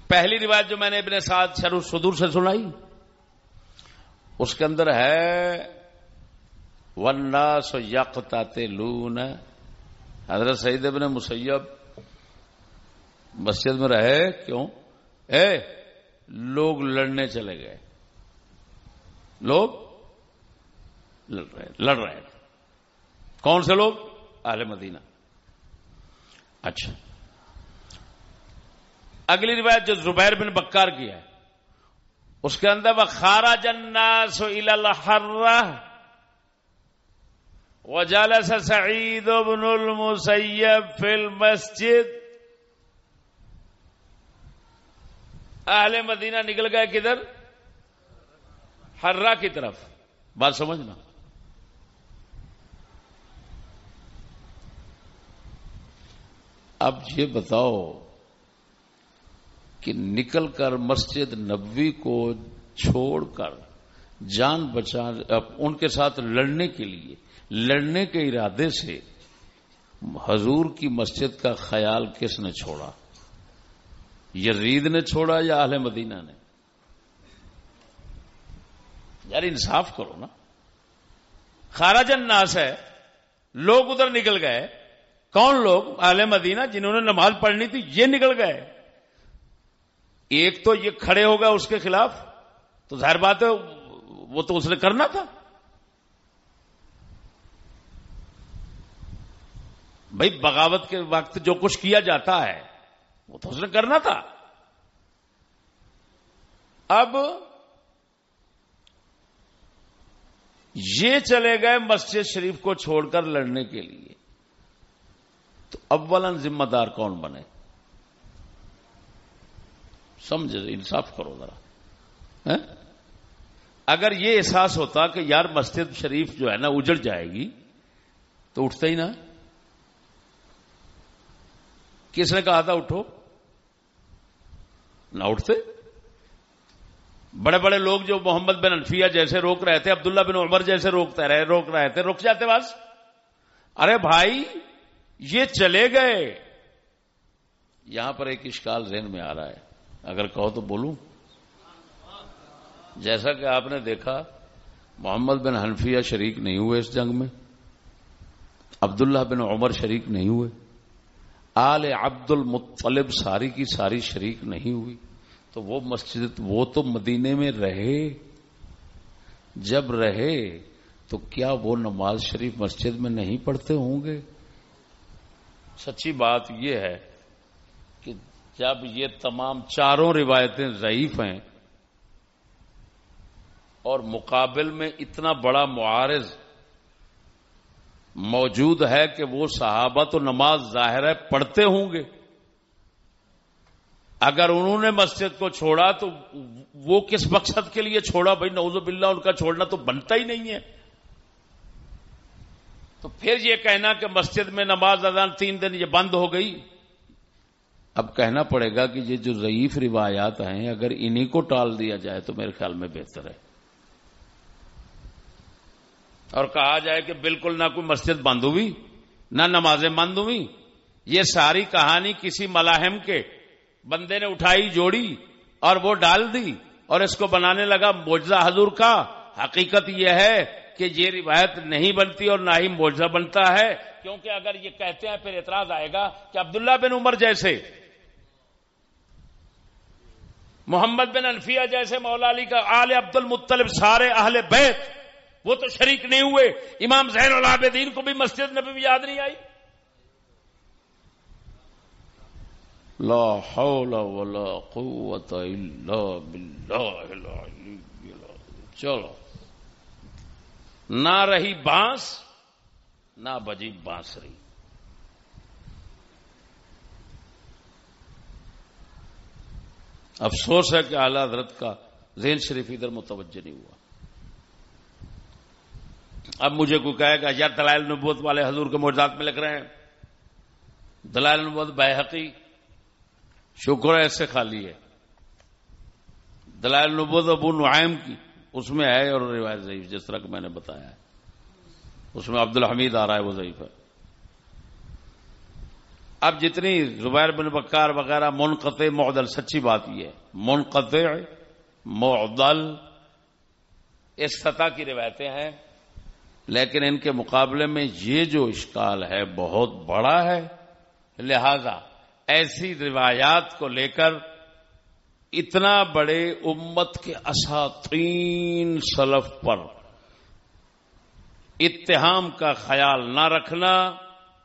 پہلی روایت جو میں نے ابن ساتھ شروع صدور سے سنائی، اس کے اندر ہے ونڈا سو یقتے لون حضرت سعید ابن مسیب مسجد میں رہے، کیوں؟ اے لوگ لڑنے چلے گئے۔ لوگ لڑ رہے لڑ رہے کون سے لوگ؟ اہل مدینہ۔ اچھا۔ اگلی روایت جو زبیر بن بکار کی ہے، اس کے اندر وہ خارا جنا سو وجالس سعید بن المسیب فی المسجد۔ اہل مدینہ نکل گئے کدھر؟ ہررا کی طرف۔ بات سمجھنا۔ اب یہ بتاؤ کہ نکل کر مسجد نبوی کو چھوڑ کر جان بچا ان کے ساتھ لڑنے کے لیے، لڑنے کے ارادے سے حضور کی مسجد کا خیال کس نے چھوڑا؟ یزید نے چھوڑا یا اہل مدینہ نے؟ یار انصاف کرو نا۔ خارج الناس ہے، لوگ ادھر نکل گئے۔ کون لوگ؟ اہل مدینہ جنہوں نے نماز پڑھنی تھی، یہ نکل گئے۔ ایک تو یہ کھڑے ہو گئے اس کے خلاف، تو ظاہر بات ہے، وہ تو اس نے کرنا تھا۔ بھائی، بغاوت کے وقت جو کچھ کیا جاتا ہے وہ تو اس نے کرنا تھا۔ اب یہ چلے گئے مسجد شریف کو چھوڑ کر لڑنے کے لیے۔ تو اولن ذمہ دار کون بنے؟ سمجھے انصاف کرو ذرا۔ اگر یہ احساس ہوتا کہ یار مسجد شریف جو ہے نا اجڑ جائے گی، تو اٹھتے ہی نا۔ کس نے کہا تھا اٹھو؟ نہ اٹھتے بڑے بڑے لوگ جو محمد بن انفیہ جیسے روک رہے تھے، عبداللہ بن عمر جیسے روکتے رہے روک رہے تھے، رک جاتے بس۔ ارے بھائی، یہ چلے گئے۔ یہاں پر ایک اشکال ذہن میں آ رہا ہے۔ اگر کہو تو بولوں۔ جیسا کہ آپ نے دیکھا، محمد بن حنفیہ شریک نہیں ہوئے اس جنگ میں، عبداللہ بن عمر شریک نہیں ہوئے۔ آل عبد المطلب ساری کی ساری شریک نہیں ہوئی۔ تو وہ مسجد، وہ تو مدینے میں رہے۔ جب رہے تو کیا وہ نماز شریف مسجد میں نہیں پڑھتے ہوں گے؟ سچی بات یہ ہے کہ جب یہ تمام چاروں روایتیں ضعیف ہیں اور مقابل میں اتنا بڑا معارض موجود ہے کہ وہ صحابہ تو نماز ظاہر ہے، پڑھتے ہوں گے۔ اگر انہوں نے مسجد کو چھوڑا تو وہ کس مقصد کے لیے چھوڑا؟ بھائی نوز باللہ، ان کا چھوڑنا تو بنتا ہی نہیں ہے۔ تو پھر یہ کہنا کہ مسجد میں نماز اذان تین دن یہ بند ہو گئی۔ اب کہنا پڑے گا کہ یہ جو ضعیف روایات ہیں، اگر انہی کو ٹال دیا جائے تو میرے خیال میں بہتر ہے۔ اور کہا جائے کہ بالکل نہ کوئی مسجد بند ہوئی، نہ نمازیں بند ہوئی۔ یہ ساری کہانی کسی ملاحم کے بندے نے اٹھائی، جوڑی اور وہ ڈال دی اور اس کو بنانے لگا موجزہ حضور کا۔ حقیقت یہ ہے کہ یہ روایت نہیں بنتی اور نہ ہی موجزہ بنتا ہے، کیونکہ اگر یہ کہتے ہیں پھر اعتراض آئے گا کہ عبداللہ بن عمر جیسے، محمد بن انفیہ جیسے مولا علی کا آل عبد المطلب سارے اہل بیت وہ تو شریک نہیں ہوئے۔ امام زین العابدین کو بھی مسجد میں بھی یاد نہیں آئی۔ لا حول ولا قوت الا باللہ العلی چلو۔ نہ رہی بانس، نہ بجی بانسری۔ افسوس ہے کہ اعلی حضرت کا ذہن شریف ادھر متوجہ نہیں ہوا۔ اب مجھے کوئی کہے گا، یار دلائل نبوت والے حضور کے موجات میں لکھ رہے ہیں۔ دلائل نبوت بحقی، شکر ہے اس سے خالی ہے۔ دلائل نبوت ابو نعیم کی، اس میں ہے اور روایت ضعیف، جس طرح کہ میں نے بتایا ہے۔ اس میں عبد الحمید آ رہا ہے، وہ ضعیف ہے۔ اب جتنی زبیر بن بکار وغیرہ، منقطع، معدل، سچی بات یہ ہے۔ منقطع، معدل، اس سطح کی روایتیں ہیں۔ لیکن ان کے مقابلے میں یہ جو اشکال ہے بہت بڑا ہے۔ لہذا ایسی روایات کو لے کر اتنا بڑے امت کے اساتین سلف پر اتحام کا خیال نہ رکھنا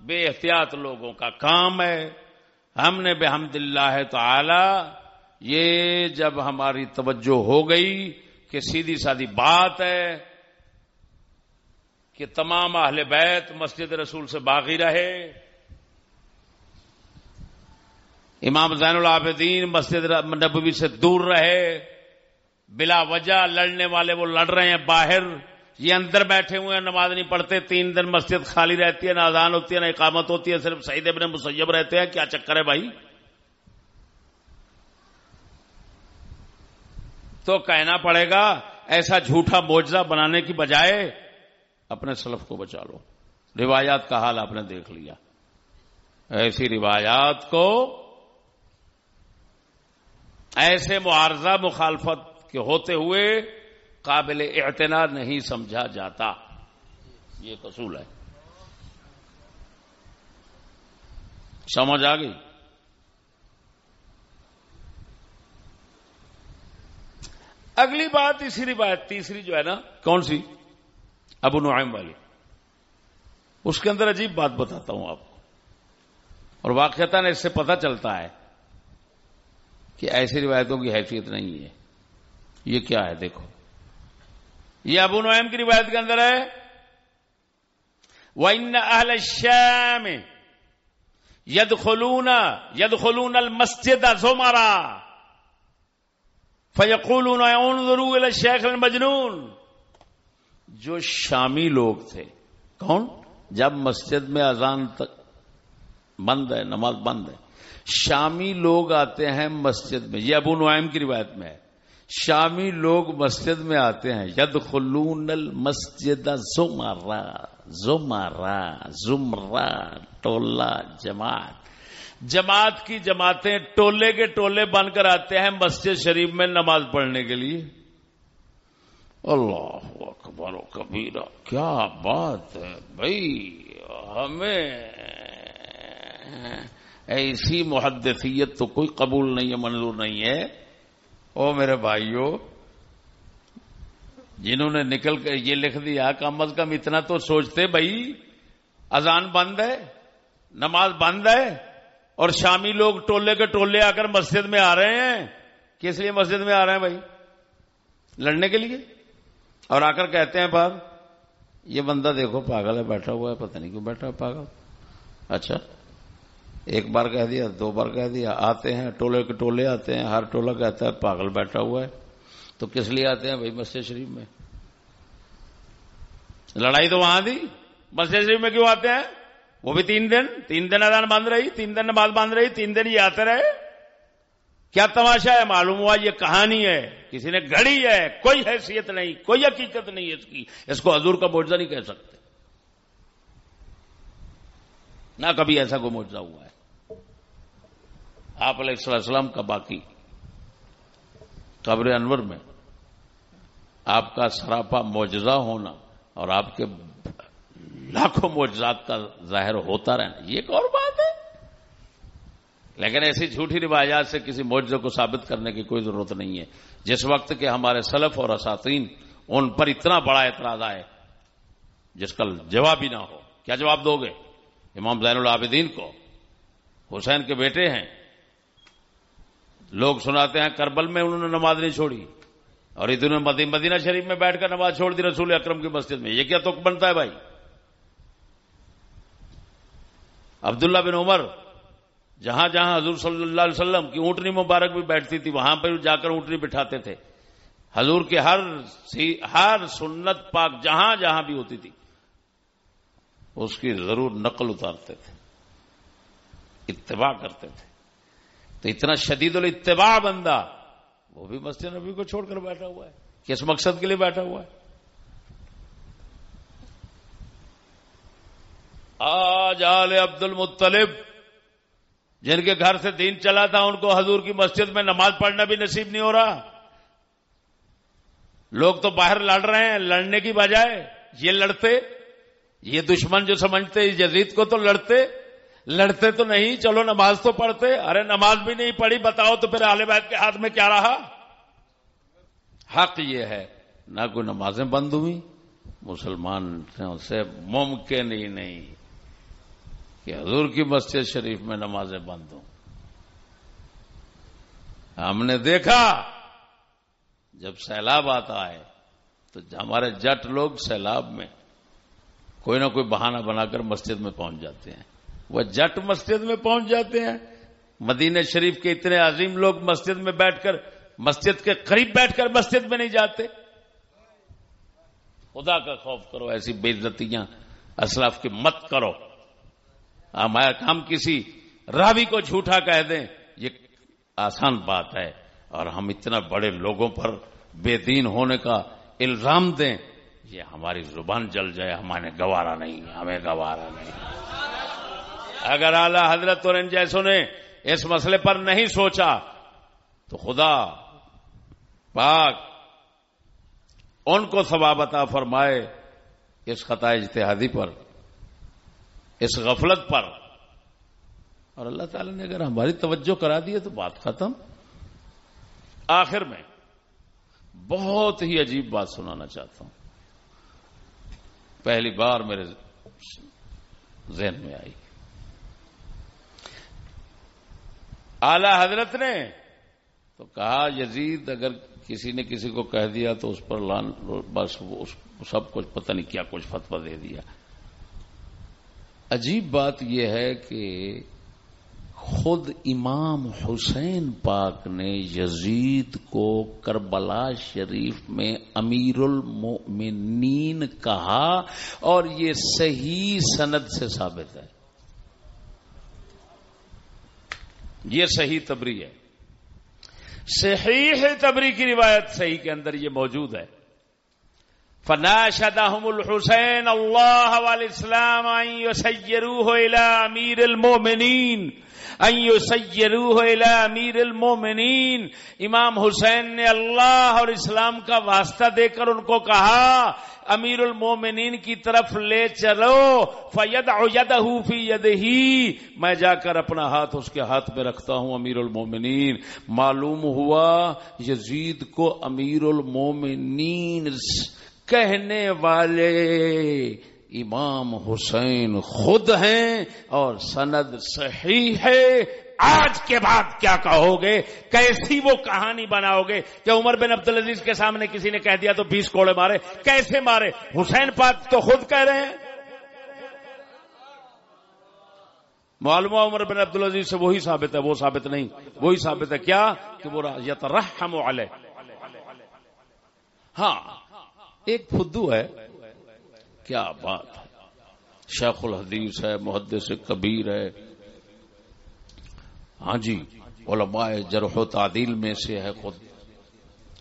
بے احتیاط لوگوں کا کام ہے۔ ہم نے بحمد اللہ تعالی یہ جب ہماری توجہ ہو گئی کہ سیدھی سادی بات ہے کہ تمام اہل بیت مسجد رسول سے باغی رہے۔ امام زین العابدین مسجد نبوی سے دور رہے۔ بلا وجہ لڑنے والے وہ لڑ رہے ہیں باہر۔ یہ اندر بیٹھے ہوئے ہیں، نماز نہیں پڑھتے۔ تین دن مسجد خالی رہتی ہے، نہ اذان ہوتی ہے، نہ اقامت ہوتی ہے۔ صرف سعید ابن مسیب رہتے ہیں۔ کیا چکر ہے بھائی؟ تو کہنا پڑے گا، ایسا جھوٹا موجزہ بنانے کی بجائے اپنے سلف کو بچا لو۔ روایات کا حال آپ نے دیکھ لیا۔ ایسی روایات کو ایسے معارضہ، مخالفت کے ہوتے ہوئے قابل اعتنا نہیں سمجھا جاتا۔ یہ قصول ہے۔ سمجھ آ گئی؟ اگلی بات، تیسری بات، تیسری جو ہے نا، کون سی؟ ابو نعیم والی۔ اس کے اندر عجیب بات بتاتا ہوں آپ کو۔ اور واقعتا اس سے پتہ چلتا ہے کہ ایسی روایتوں کی حیثیت نہیں ہے۔ یہ کیا ہے؟ دیکھو۔ یہ ابو نعیم کی روایت کے اندر ہے۔ وَإِنَّ أَهْلَ الشَّامِ يَدْخُلُونَ يَدْخُلُونَ الْمَسْجِدَ زُمَرًا فَيَقُولُونَ انظُرُوا إِلَى الشَّيْخِ الْمَجْنُونَ جو شامی لوگ تھے۔ کون؟ جب مسجد میں اذان تک بند ہے، نماز بند ہے۔ شامی لوگ آتے ہیں مسجد میں، یہ ابو نعیم کی روایت میں ہے۔ شامی لوگ مسجد میں آتے ہیں ید خلون المسجد زمرا زمرا زمرا، ٹولہ، جماعت۔ جماعت کی جماعتیں ٹولے کے ٹولے بن کر آتے ہیں مسجد شریف میں نماز پڑھنے کے لیے۔ اللہ اکبر و کبیرہ، کیا بات ہے بھائی؟ ہمیں ایسی محدثیت تو کوئی قبول نہیں ہے، منظور نہیں ہے۔ او میرے بھائیوں جنہوں نے نکل کر یہ لکھ دیا کم از کم اتنا تو سوچتے بھائی، اذان بند ہے، نماز بند ہے، اور شامی لوگ ٹولے کے ٹولے آ کر مسجد میں آ رہے ہیں۔ کس لیے مسجد میں آ رہے ہیں بھائی؟ لڑنے کے لیے؟ اور آ کر کہتے ہیں بار یہ بندہ دیکھو پاگل ہے، بیٹھا ہوا ہے، پتہ نہیں کیوں بیٹھا ہے پاگل۔ اچھا ایک بار کہہ دیا، دو بار کہہ دیا، آتے ہیں، ٹولے کے ٹولے آتے ہیں، ہر ٹولہ کہتا ہے پاگل بیٹھا ہوا ہے۔ تو کس لیے آتے ہیں؟ بھائی، مسجد شریف میں۔ لڑائی تو وہاں دی مسجد شریف میں کیوں آتے ہیں؟ وہ بھی تین دن تین دن ادان باندھ رہی، تین دن نماز باندھ رہی، تین دن یہ آتے رہے۔ کیا تماشا ہے؟ معلوم ہوا یہ کہانی ہے۔ کسی نے گھڑی ہے۔ کوئی حیثیت نہیں، کوئی حقیقت نہیں اس کی۔ اس کو حضور کا موجہ نہیں کہہ سکتے۔ نہ کبھی ایسا کوئی موجہ ہوا ہے۔ آپ علیہ السلام کا باقی۔ قبر انور میں آپ کا سراپا معجزہ ہونا اور آپ کے لاکھوں معجزات کا ظاہر ہوتا رہنا، یہ ایک اور بات ہے۔ لیکن ایسی جھوٹی روایات سے کسی معجزے کو ثابت کرنے کی کوئی ضرورت نہیں ہے۔ جس وقت کے ہمارے سلف اور اساتین ان پر اتنا بڑا اعتراض آئے، جس کا جواب ہی نہ ہو، کیا جواب دو گے؟ امام زین العابدین کو۔ حسین کے بیٹے ہیں۔ لوگ سناتے ہیں کربل میں انہوں نے نماز نہیں چھوڑی اور ادھر مدینہ شریف میں بیٹھ کر نماز چھوڑ دی رسول اکرم کی مسجد میں۔ یہ کیا تک بنتا ہے بھائی؟ عبداللہ بن عمر جہاں جہاں حضور صلی اللہ علیہ وسلم کی اونٹنی مبارک بھی بیٹھتی تھی، وہاں پہ جا کر اونٹنی بٹھاتے تھے۔ حضور کے ہر ہر سنت پاک جہاں جہاں بھی ہوتی تھی، اس کی ضرور نقل اتارتے تھے، اتباع کرتے تھے۔ تو اتنا شدید الاتباع بندہ، وہ بھی مسجد نبی کو چھوڑ کر بیٹھا ہوا ہے۔ کس مقصد کے لیے بیٹھا ہوا ہے؟ آج آل عبد المطلب جن کے گھر سے دین چلا تھا، ان کو حضور کی مسجد میں نماز پڑھنا بھی نصیب نہیں ہو رہا۔ لوگ تو باہر لڑ رہے ہیں، لڑنے کی بجائے یہ لڑتے، یہ دشمن جو سمجھتے جزید کو تو لڑتے۔ لڑتے تو نہیں، چلو نماز تو پڑھتے۔ ارے نماز بھی نہیں پڑھی، بتاؤ تو پھر آل بیت کے ہاتھ میں کیا رہا؟ حق یہ ہے۔ نہ کوئی نمازیں بند ہوئی مسلمان سے ممکن ہی نہیں۔ کہ حضور کی مسجد شریف میں نمازیں بند ہوں۔ ہم نے دیکھا، جب سیلاب آتا ہے، تو ہمارے جٹ لوگ سیلاب میں کوئی نہ کوئی بہانہ بنا کر مسجد میں پہنچ جاتے ہیں۔ وہ جٹ مسجد میں پہنچ جاتے ہیں۔ مدینہ شریف کے اتنے عظیم لوگ مسجد میں بیٹھ کر، مسجد کے قریب بیٹھ کر مسجد میں نہیں جاتے۔ خدا کا خوف کرو، ایسی بےزتیاں اسلاف کی مت کرو۔ ہاں، ہمارا کام کسی راوی کو جھوٹا کہہ دیں، یہ آسان بات ہے۔ اور ہم اتنا بڑے لوگوں پر بے دین ہونے کا الزام دیں، یہ ہماری زبان جل جائے، ہمارے گوارا نہیں، ہمیں گوارا نہیں۔ اگر اعلی حضرت اور ان جیسوں نے اس مسئلے پر نہیں سوچا، تو خدا پاک ان کو عطا فرمائے اس خطا اجتہادی پر۔ اس غفلت پر۔ اور اللہ تعالی نے اگر ہماری توجہ کرا دی تو بات ختم۔ آخر میں بہت ہی عجیب بات سنانا چاہتا ہوں۔ پہلی بار میرے ذہن میں آئی۔ اعلی حضرت نے تو کہا، یزید، اگر کسی نے کسی کو کہہ دیا تو اس پر لان، بس سب کچھ، پتہ نہیں کیا کچھ فتوا دے دیا۔ عجیب بات یہ ہے کہ خود امام حسین پاک نے یزید کو کربلا شریف میں امیر المؤمنین کہا اور یہ صحیح سند سے ثابت ہے۔ یہ صحیح تبری ہے۔ صحیح تبری کی روایت صحیح کے اندر یہ موجود ہے۔ فناشدهم الحسین اللہ والاسلام ان يسيروه الى امیر المؤمنین، ان يسيروه الى امیر المؤمنین۔ امام حسین نے اللہ اور اسلام کا واسطہ دے کر ان کو کہا، امیر المومنین کی طرف لے چلو فید فی ہی میں جا کر اپنا ہاتھ اس کے ہاتھ میں رکھتا ہوں، امیر المومنین معلوم ہوا یزید کو امیر المومنین کہنے والے امام حسین خود ہیں اور سند صحیح ہے۔ آج کے بعد کیا کہو گے؟ کیسی وہ کہانی بناؤ گے کہ عمر بن عبد العزیز کے سامنے کسی نے کہہ دیا تو بیس کوڑے مارے؟ کیسے مارے؟ حسین پاک تو خود کہہ رہے ہیں۔ معلومہ عمر بن عبد العزیز سے وہی ثابت ہے، وہ ثابت نہیں۔ وہی ثابت ہے کیا؟ کہ وہ یترحم علیہ۔ ہاں۔ ایک فدو ہے۔ کیا بات۔ شیخ الحدیث ہے، محدث کبیر ہے۔ ہاں جی علماء جرح و تعدیل میں سے ہے خود۔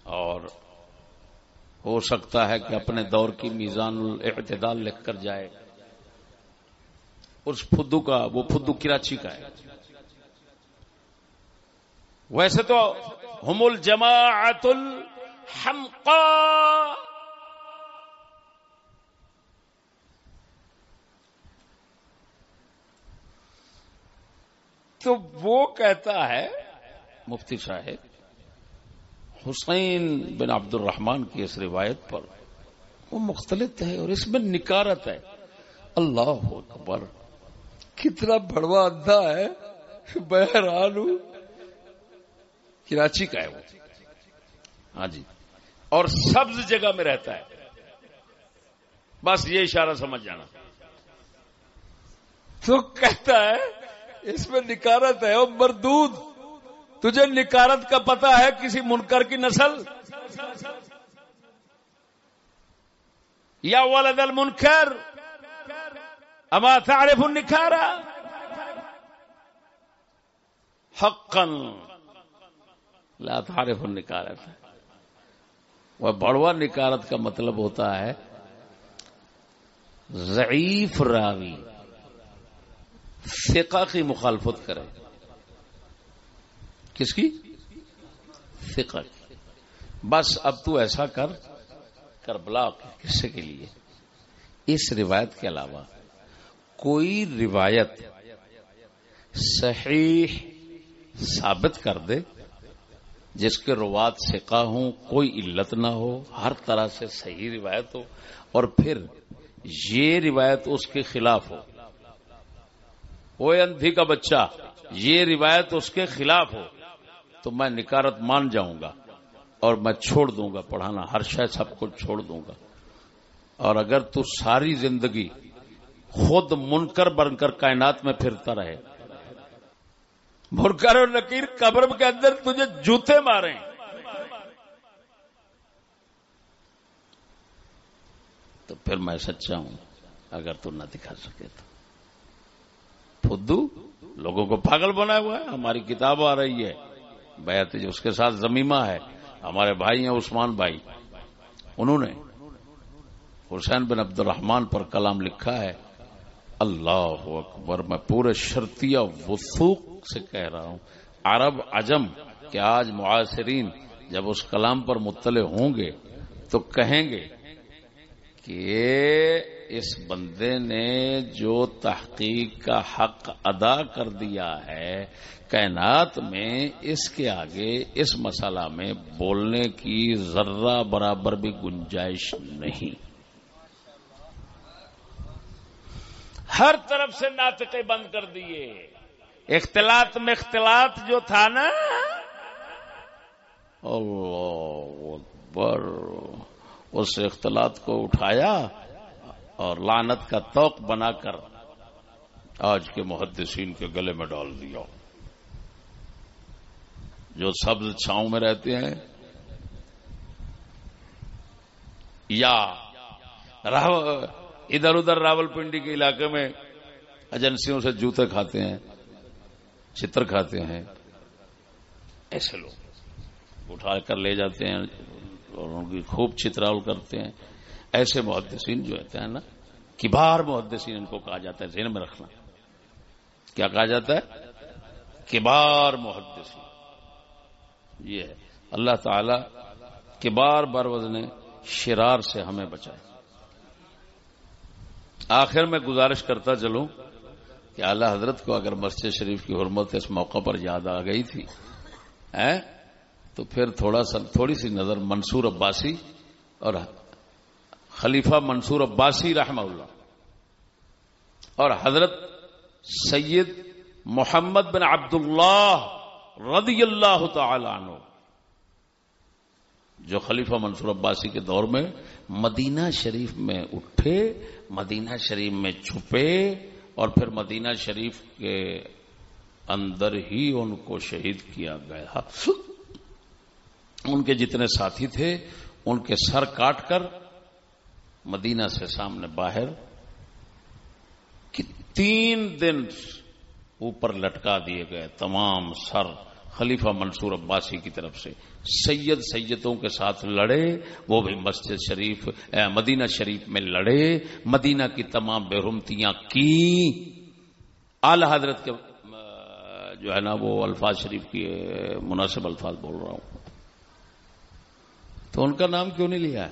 اور ہو سکتا ہے کہ اپنے دور کی میزان الاعتدال لکھ کر جائے۔ اس فدو کا، وہ فدو کراچی کا ہے۔ ویسے تو ہم الجماعت الحمقا تو وہ کہتا ہے، مفتی صاحب، حسین بن عبد الرحمان کی اس روایت پر وہ مختلف ہے اور اس میں نکارت ہے۔ اللہ اکبر، کتنا بڑوا اندھا ہے بہرحال کراچی کا ہے وہ۔ ہاں جی۔ اور سبز جگہ میں رہتا ہے۔ بس یہ اشارہ سمجھ جانا۔ تو کہتا ہے اس میں نکارت ہے۔ مردود، تجھے نکارت کا پتا ہے کسی منکر کی نسل؟ یا ولد المنکر؟ اما تعرف النکارا؟ حقا لا تعرف النکارت وہ بڑوا نکارت کا مطلب ہوتا ہے ضعیف راوی۔ فقہ کی مخالفت کرے۔ کس کی؟ فقہ کی۔ بس اب تو ایسا کر، کربلا کسے کے لیے۔ اس روایت کے علاوہ کوئی روایت صحیح ثابت کر دے، جس کے روات سکا ہوں، کوئی علت نہ ہو، ہر طرح سے صحیح روایت ہو، اور پھر یہ روایت اس کے خلاف ہو۔ وہ اندھی کا بچہ، یہ روایت اس کے خلاف ہو، تو میں نکارت مان جاؤں گا اور میں چھوڑ دوں گا پڑھانا، ہر شاید سب کو چھوڑ دوں گا۔ اور اگر تو ساری زندگی خود منکر بن کر کائنات میں پھرتا رہے۔ منکر اور نکیر قبر کے اندر تجھے جوتے مارے تو پھر میں سچا ہوں، اگر تو نہ دکھا سکے تو۔ فدو لوگوں کو پاگل بنا ہوا ہے، ہماری کتاب آ رہی ہے۔ بیعت اس کے ساتھ زمیمہ ہے، ہمارے بھائی ہیں عثمان بھائی۔ انہوں نے حسین بن عبد الرحمان پر کلام لکھا ہے۔ اللہ اکبر، میں پورے شرطیہ وسوخ سے کہہ رہا ہوں۔ عرب عجم کہ آج معاصرین جب اس کلام پر مطلع ہوں گے تو کہیں گے کہ اس بندے نے جو تحقیق کا حق ادا کر دیا ہے کائنات میں، اس کے آگے اس مسئلہ میں بولنے کی ذرہ برابر بھی گنجائش نہیں۔ ہر طرف سے ناطقے بند کر دیے۔ اختلاط میں اختلاط جو تھا نا۔ اللہ اکبر، اس اختلاط کو اٹھایا۔ اور لانت کا توق بنا کر آج کے محدثین کے گلے میں ڈال دیا۔ جو سبز چھاؤں میں رہتے ہیں، یا ادھر ادھر راول پنڈی کے علاقے میں ایجنسیوں سے جوتے کھاتے ہیں، چتر کھاتے ہیں، ایسے لوگ اٹھا کر لے جاتے ہیں اور ان کی خوب چتراول کرتے ہیں۔ ایسے محدثین جو ہوتے ہیں نا کبار محدثین ان کو کہا جاتا ہے، ذہن میں رکھنا۔ کیا کہا جاتا ہے؟ کبار محدثین۔ یہ ہے۔ اللہ تعالی کبار بار وزن شرار سے ہمیں بچائے۔ آخر میں گزارش کرتا چلوں کہ اعلی حضرت کو اگر مسجد شریف کی حرمت اس موقع پر یاد آ گئی تھی تو پھر تھوڑا سا، تھوڑی سی نظر منصور عباسی اور خلیفہ منصور عباسی رحمہ اللہ۔ اور حضرت سید محمد بن عبد اللہ رضی اللہ تعالی عنہ، جو خلیفہ منصور عباسی کے دور میں مدینہ شریف میں اٹھے، مدینہ شریف میں چھپے اور پھر مدینہ شریف کے اندر ہی ان کو شہید کیا گیا۔ ان کے جتنے ساتھی تھے، ان کے سر کاٹ کر مدینہ سے سامنے باہر تین دن اوپر لٹکا دیے گئے تمام سر خلیفہ منصور عباسی کی طرف سے۔ سید سیدوں کے ساتھ لڑے، وہ بھی مسجد شریف مدینہ شریف میں لڑے، مدینہ کی تمام بےرمتیاں کی۔ اعلی حضرت کے، جو ہے نا، وہ الفاظ شریف کی مناسب الفاظ بول رہا ہوں۔ تو ان کا نام کیوں نہیں لیا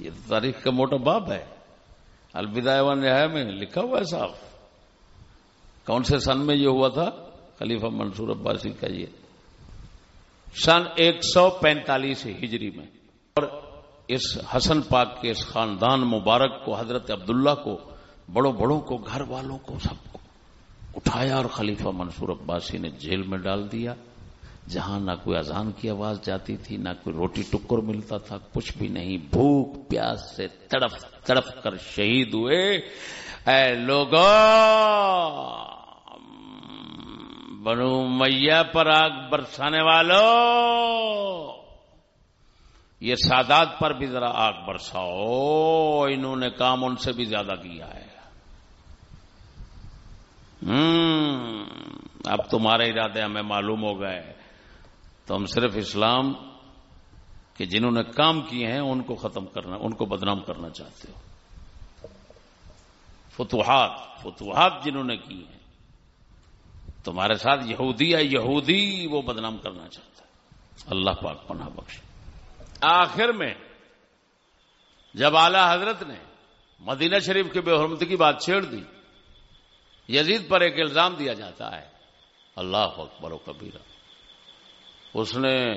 یہ تاریخ کا موٹا باب ہے۔ الوداع نیا میں لکھا ہوا ہے صاحب۔ کون سے سن میں یہ ہوا تھا؟ خلیفہ منصور عباسی کا یہ۔ سن ایک سو پینتالیس ہجری میں۔ اور اس حسن پاک کے اس خاندان مبارک کو، حضرت عبداللہ کو، بڑوں بڑوں کو، گھر والوں کو، سب کو اٹھایا اور خلیفہ منصور عباسی نے جیل میں ڈال دیا۔ جہاں نہ کوئی اذان کی آواز جاتی تھی، نہ کوئی روٹی ٹکر ملتا تھا، کچھ بھی نہیں۔ بھوک، پیاس سے تڑپ تڑپ کر شہید ہوئے۔ اے لوگ بنو میاں پر آگ برسانے والوں یہ سادات پر بھی ذرا آگ برساؤ۔ انہوں نے کام ان سے بھی زیادہ کیا ہے۔ اب تمہارے ارادے ہمیں معلوم ہو گئے۔ تو ہم صرف اسلام کہ جنہوں نے کام کیے ہیں، ان کو ختم کرنا، ان کو بدنام کرنا چاہتے ہو۔ فتوحات فتوحات جنہوں نے کی ہیں۔ تمہارے ساتھ یہودی یا یہودی وہ بدنام کرنا چاہتا ہے۔ اللہ پاک پناہ بخش آخر میں جب اعلی حضرت نے مدینہ شریف کے بے حرمتی کی بات چھیڑ دی، یزید پر ایک الزام دیا جاتا ہے۔ اللہ اکبر و کبیرہ۔ اس نے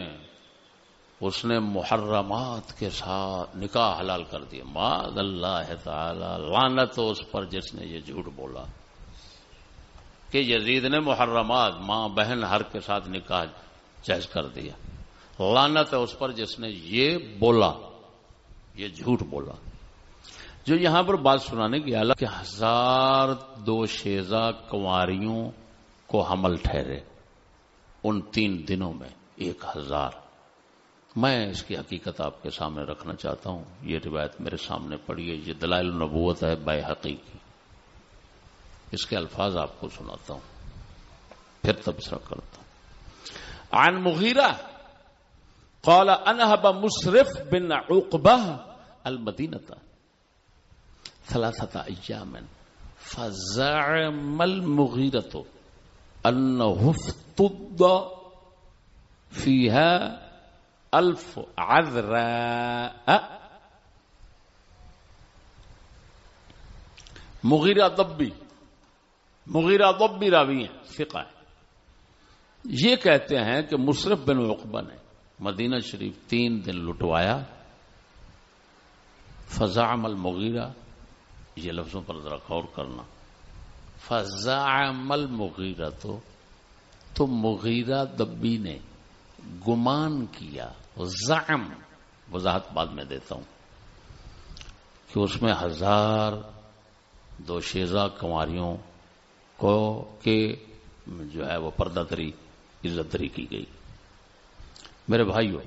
اس نے محرمات کے ساتھ نکاح حلال کر دیا ماد اللہ تعالی لانت اس پر جس نے یہ جھوٹ بولا کہ یزید نے محرمات ماں بہن ہر کے ساتھ نکاح جائز کر دیا۔ لانت ہے اس پر جس نے یہ بولا، یہ جھوٹ بولا۔ جو یہاں پر بات سنانے کی کہ ہزار دو شیزہ کنواریوں کو حمل ٹھہرے۔ ان تین دنوں میں ایک ہزار۔ میں اس کی حقیقت آپ کے سامنے رکھنا چاہتا ہوں۔ یہ روایت میرے سامنے پڑی ہے، یہ دلائل نبوت ہے بے حقیقی۔ اس کے الفاظ آپ کو سناتا ہوں۔ پھر تبصرہ کرتا ہوں۔ عن مغیرہ قال انہب مصرف بن عقبہ المدینہ ثلاثة ایام۔ فزعم المغیرة انه افتض فيها الف عذراء. مغیرہ دبی مغیرہ دبی راوی ہیں فقہ ہے یہ کہتے ہیں کہ مصرف بن عقبہ نے مدینہ شریف تین دن لٹوایا فضام المغیرہ، یہ لفظوں پر ذرا غور کرنا۔ فضام المغیرہ تو تو مغیرہ دبی نے گمان کیا، زعم، وضاحت بعد میں دیتا ہوں کہ اس میں ہزار دو شیزہ کنواریوں کو کے جو ہے وہ پردہ دری عزت دری کی گئی۔ میرے بھائیو،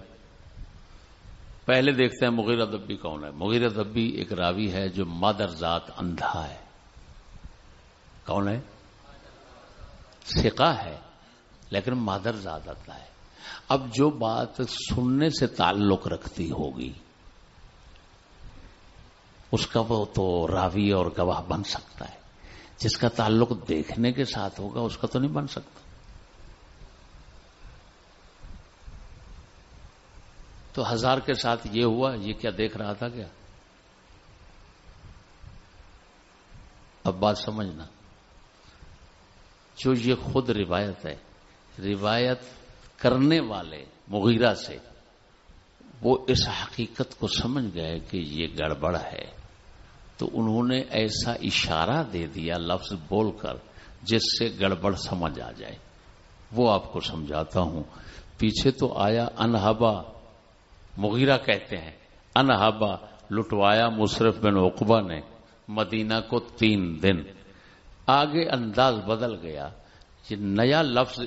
پہلے دیکھتے ہیں مغیرہ دبی کون ہے؟ مغیرہ دبی ایک راوی ہے جو مادر ذات اندھا ہے۔ کون ہے؟ سکا ہے، لیکن مادر ذات آتا ہے۔ اب جو بات سننے سے تعلق رکھتی ہوگی، اس کا وہ تو راوی اور گواہ بن سکتا ہے۔ جس کا تعلق دیکھنے کے ساتھ ہوگا، اس کا تو نہیں بن سکتا۔ تو ہزار کے ساتھ یہ ہوا، یہ کیا دیکھ رہا تھا کیا؟ اب بات سمجھنا۔ جو یہ خود روایت ہے، روایت کرنے والے مغیرہ سے وہ اس حقیقت کو سمجھ گئے کہ یہ گڑبڑ ہے۔ تو انہوں نے ایسا اشارہ دے دیا لفظ بول کر جس سے گڑبڑ سمجھ آ جائے۔ وہ آپ کو سمجھاتا ہوں۔ پیچھے تو آیا انہبا، مغیرہ کہتے ہیں۔ انہبا، لٹوایا مصرف بن عقبہ نے مدینہ کو تین دن۔ آگے انداز بدل گیا۔ یہ نیا لفظ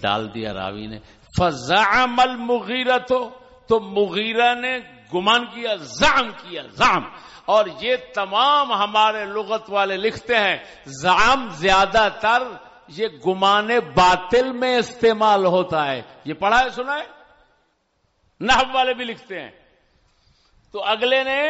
ڈال دیا راوی نے۔ فضام المغیرہ تو تو مغیرہ نے گمان کیا زام کیا زام اور یہ تمام ہمارے لغت والے لکھتے ہیں۔ زام زیادہ تر یہ گمان باطل میں استعمال ہوتا ہے۔ یہ پڑھا ہے، سنا ہے؟ نحب والے بھی لکھتے ہیں۔ تو اگلے نے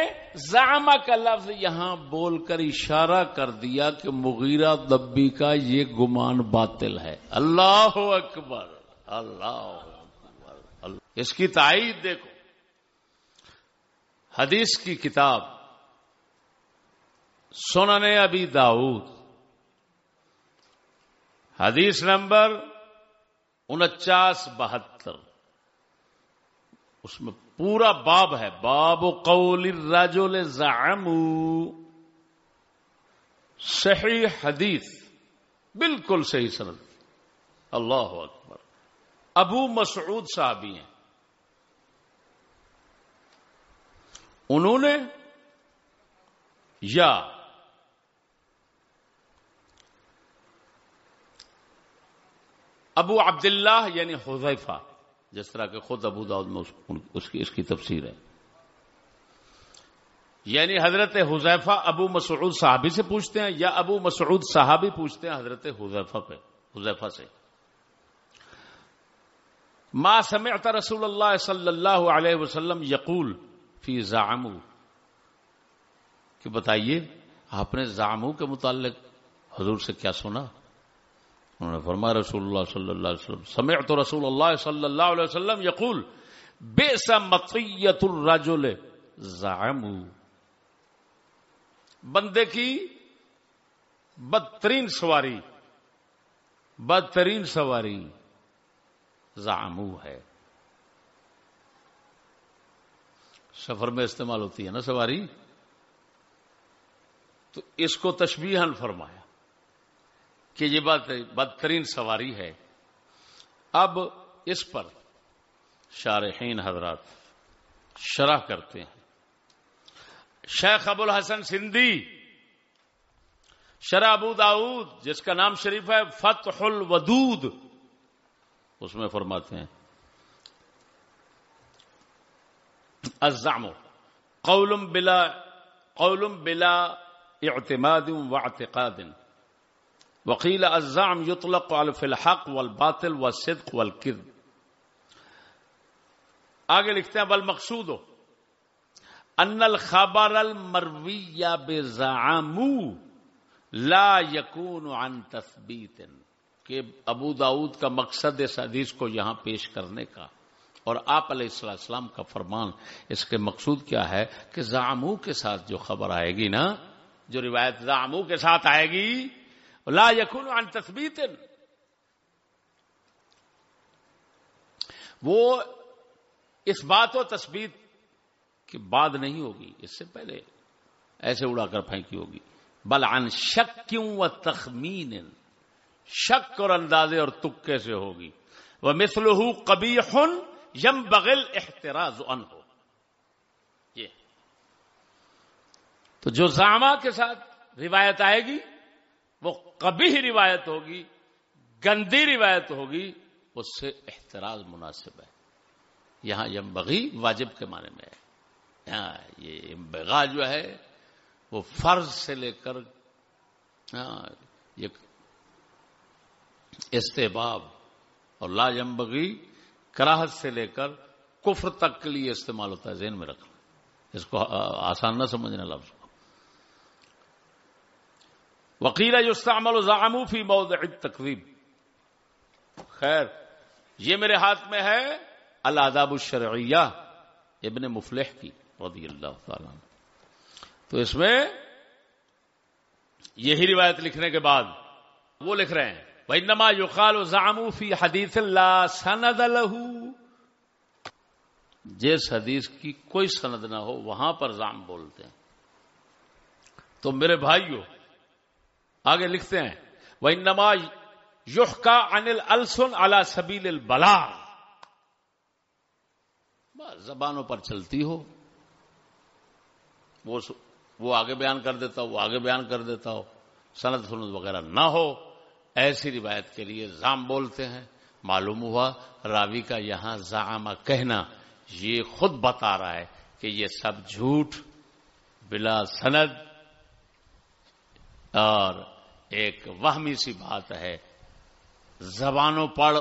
زامہ کا لفظ یہاں بول کر اشارہ کر دیا کہ مغیرہ دبی کا یہ گمان باطل ہے۔ اللہ اکبر۔ اللہ اکبر۔ اس کی تائید دیکھو۔ حدیث کی کتاب سننے ابھی داؤد۔ حدیث نمبر انچاس بہتر۔ اس میں پورا باب ہے۔ باب قول الرجل زعمو صحیح حدیث، بالکل صحیح سند۔ اللہ اکبر۔ ابو مسعود صاحبی ہیں۔ انہوں نے یا ابو عبداللہ یعنی حذیفہ جس طرح کہ خود ابو داود میں اس کی اس کی تفسیر ہے۔ یعنی حضرت حذیفہ ابو مسعود صحابی سے پوچھتے ہیں یا ابو مسعود صحابی پوچھتے ہیں حضرت حذیفہ پہ حذیفہ سے۔ ما سمعت رسول اللہ صلی اللہ علیہ وسلم یقول فی زعمو۔ کہ بتائیے، آپ نے زامو کے متعلق حضور سے کیا سنا؟ انہوں نے فرمایا، رسول اللہ صلی اللہ علیہ وسلم، سمعت رسول اللہ صلی اللہ علیہ وسلم یقول بے مطیت الرجل زعمو. بندے کی بدترین سواری بدترین سواری زامو ہے۔ سفر میں استعمال ہوتی ہے نا سواری؟ تو اس کو تشبیہن فرمایا۔ کہ یہ بات بدترین سواری ہے۔ اب اس پر شارحین حضرات شرح کرتے ہیں۔ شیخ ابو الحسن سندھی، شرح ابو داود جس کا نام شریف ہے، فتح الودود۔ اس میں فرماتے ہیں، الزعم قول بلا قول بلا اعتماد واعتقاد الزعم يطلق على في الحق والباطل والصدق والكذب آگے لکھتے ہیں، بل مقصود ہو، ان الخبر المروی بزعمو لا يكون عن تثبیت، کہ ابو داود کا مقصد اس حدیث کو یہاں پیش کرنے کا، اور آپ علیہ السلام کا فرمان اس کے مقصود کیا ہے کہ زامو کے ساتھ جو خبر آئے گی نا، جو روایت زامو کے ساتھ آئے گی لا یقون عن تثبیت وہ اس بات و تصویر کی بات نہیں ہوگی، اس سے پہلے ایسے اڑا کر پھینکی ہوگی۔ بل عن شک کیوں و تخمین شک اور اندازے اور تکے سے ہوگی۔ وہ مثل کبھی یم بغل احتراز ان ہو یہ۔ تو جو زامہ کے ساتھ روایت آئے گی وہ کبھی ہی روایت ہوگی، گندی روایت ہوگی، اس سے احتراز مناسب ہے۔ یہاں یم بغی واجب کے معنی میں ہے۔ یہاں یہ بغا جو ہے، وہ فرض سے لے کر ہاں، یہ استحباب اور لا بغی کراہت سے لے کر کفر تک کے لیے استعمال ہوتا ہے، ذہن میں رکھنا۔ اس کو آسان نہ سمجھنا لفظ۔ کو وکیلا یوستعمل زعمو فی موضع تقریب خیر، یہ میرے ہاتھ میں ہے الاداب الشرعیہ، ابن مفلح کی، رضی اللہ تعالی تو اس میں یہی روایت لکھنے کے بعد وہ لکھ رہے ہیں۔ نما یوقال زامو فی حدیث اللہ سند لہو جس حدیث کی کوئی سند نہ ہو، وہاں پر زام بولتے ہیں۔ تو میرے بھائیو آگے لکھتے ہیں وہ نما یوح کا انل السن الا سبیل البلا زبانوں پر چلتی ہو۔ وہ آگے بیان کر دیتا ہو، وہ آگے بیان کر دیتا ہو۔ سند سند وغیرہ نہ ہو۔ ایسی روایت کے لیے زام بولتے ہیں۔ معلوم ہوا راوی کا یہاں زام کہنا، یہ خود بتا رہا ہے کہ یہ سب جھوٹ بلا سند اور ایک وہمی سی بات ہے۔ زبانوں پر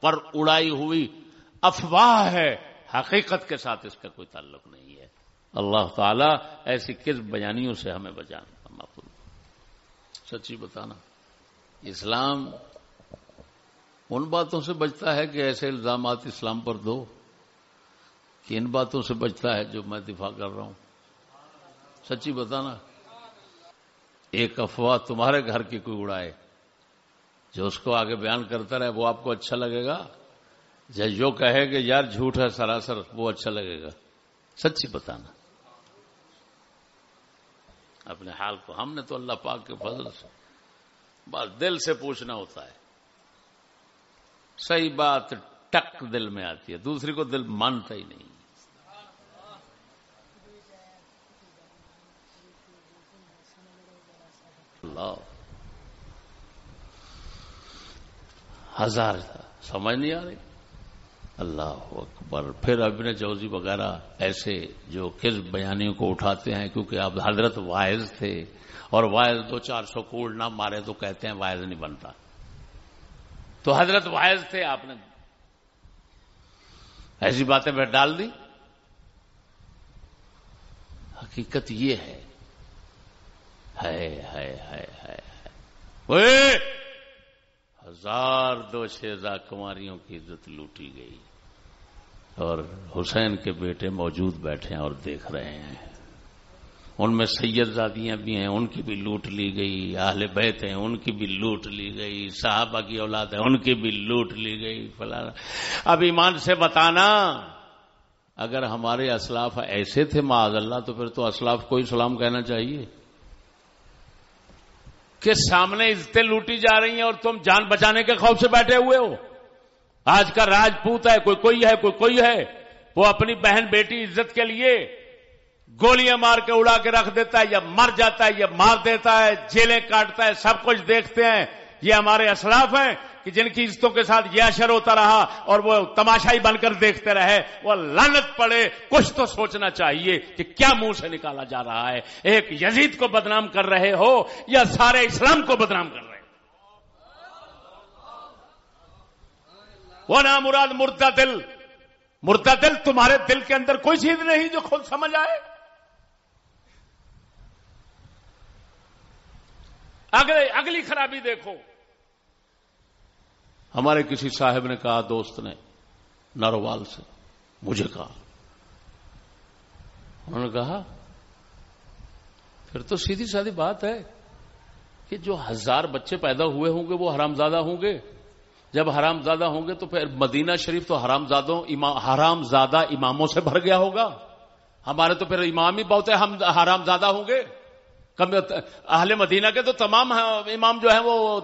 پر اڑائی ہوئی افواہ ہے۔ حقیقت کے ساتھ اس کا کوئی تعلق نہیں ہے۔ اللہ تعالیٰ ایسی کس بیانیوں سے ہمیں بچانا سچی بتانا، اسلام ان باتوں سے بچتا ہے کہ ایسے الزامات اسلام پر دو کہ ان باتوں سے بچتا ہے جو میں دفاع کر رہا ہوں۔ سچی بتانا ایک افواہ تمہارے گھر کی کوئی اڑائے۔ جو اس کو آگے بیان کرتا رہے، وہ آپ کو اچھا لگے گا۔ جو کہے کہ یار جھوٹ ہے سراسر، وہ اچھا لگے گا۔ سچی بتانا۔ اپنے حال کو ہم نے تو اللہ پاک کے فضل سے بس دل سے پوچھنا ہوتا ہے۔ صحیح بات ٹک دل میں آتی ہے، دوسری کو دل مانتا ہی نہیں۔ اللہ ہزار سمجھ نہیں آ رہی؟ اللہ اکبر۔ پھر ابن جوزی وغیرہ ایسے جو کس بیانیوں کو اٹھاتے ہیں، کیونکہ اب حضرت واحض تھے اور وائز دو چار سو کوڑ نہ مارے تو کہتے ہیں وائز نہیں بنتا۔ تو حضرت وائز تھے، آپ نے ایسی باتیں پھر ڈال دی؟ حقیقت یہ ہے ہے ہے ہے ہے ہزار دو شیزا کماریوں کی عزت لوٹی گئی اور حسین کے بیٹے موجود بیٹھے ہیں اور دیکھ رہے ہیں۔ ان میں سید زادیاں بھی ہیں، ان کی بھی لوٹ لی گئی، اہل بیت ہیں، ان کی بھی لوٹ لی گئی، صحابہ کی اولاد ہے ان کی بھی لوٹ لی گئی فلانا اب ایمان سے بتانا، اگر ہمارے اسلاف ایسے تھے، معاذ اللہ، تو پھر تو اسلاف کو ہی سلام کہنا چاہیے۔ کہ سامنے عزتیں لوٹی جا رہی ہیں اور تم جان بچانے کے خوف سے بیٹھے ہوئے ہو آج کا راجپوت ہے، کوئی کوئی ہے، کوئی کوئی ہے۔ وہ اپنی بہن بیٹی عزت کے لیے گولیاں مار کے اڑا کے رکھ دیتا ہے یا مر جاتا ہے یا مار دیتا ہے، جیلیں کاٹتا ہے، سب کچھ دیکھتے ہیں۔ یہ ہمارے اسلاف ہیں۔ کہ جن کی عزتوں کے ساتھ یہ اشر ہوتا رہا اور وہ تماشائی بن کر دیکھتے رہے، وہ لانت پڑے۔ کچھ تو سوچنا چاہیے کہ کیا منہ سے نکالا جا رہا ہے۔ ایک یزید کو بدنام کر رہے ہو یا سارے اسلام کو بدنام کر رہے وہ نام مراد مردہ دل۔ مردہ دل تمہارے دل کے اندر کوئی چیز نہیں جو خود سمجھ آئے۔ اگلے، اگلی خرابی دیکھو۔ ہمارے کسی صاحب نے کہا، دوست نے، ناروال سے، مجھے کہا۔ انہوں نے کہا، پھر تو سیدھی سادی بات ہے کہ جو ہزار بچے پیدا ہوئے ہوں گے، وہ حرام زادہ ہوں گے۔ جب حرام زادہ ہوں گے تو پھر مدینہ شریف تو حرام زادوں حرام زادہ اماموں سے بھر گیا ہوگا۔ ہمارے تو پھر امام ہی بہت ہے ہم حرام زادہ ہوں گے۔ اہل مدینہ کے تو تمام امام جو ہیں، وہ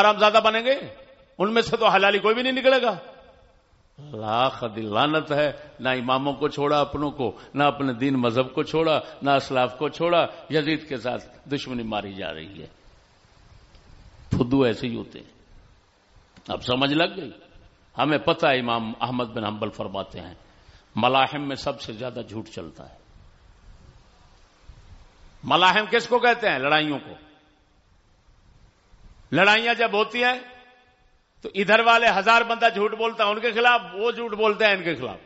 حرام زادہ بنیں گے۔ ان میں سے تو حلالی کوئی بھی نہیں نکلے گا۔ لاکھ دلانت ہے۔ نہ اماموں کو چھوڑا اپنوں کو، نہ اپنے دین مذہب کو چھوڑا، نہ اسلاف کو چھوڑا۔ یزید کے ساتھ دشمنی ماری جا رہی ہے۔ فدو ایسے ہی ہوتے ہیں۔ اب سمجھ لگ گئی۔ ہمیں پتہ ہے امام احمد بن حنبل فرماتے ہیں، ملاحم میں سب سے زیادہ جھوٹ چلتا ہے۔ ملاحم کس کو کہتے ہیں؟ لڑائیوں کو۔ لڑائیاں جب ہوتی ہیں تو ادھر والے ہزار بندہ جھوٹ بولتا ہے، ان کے خلاف، وہ جھوٹ بولتے ہیں ان کے خلاف۔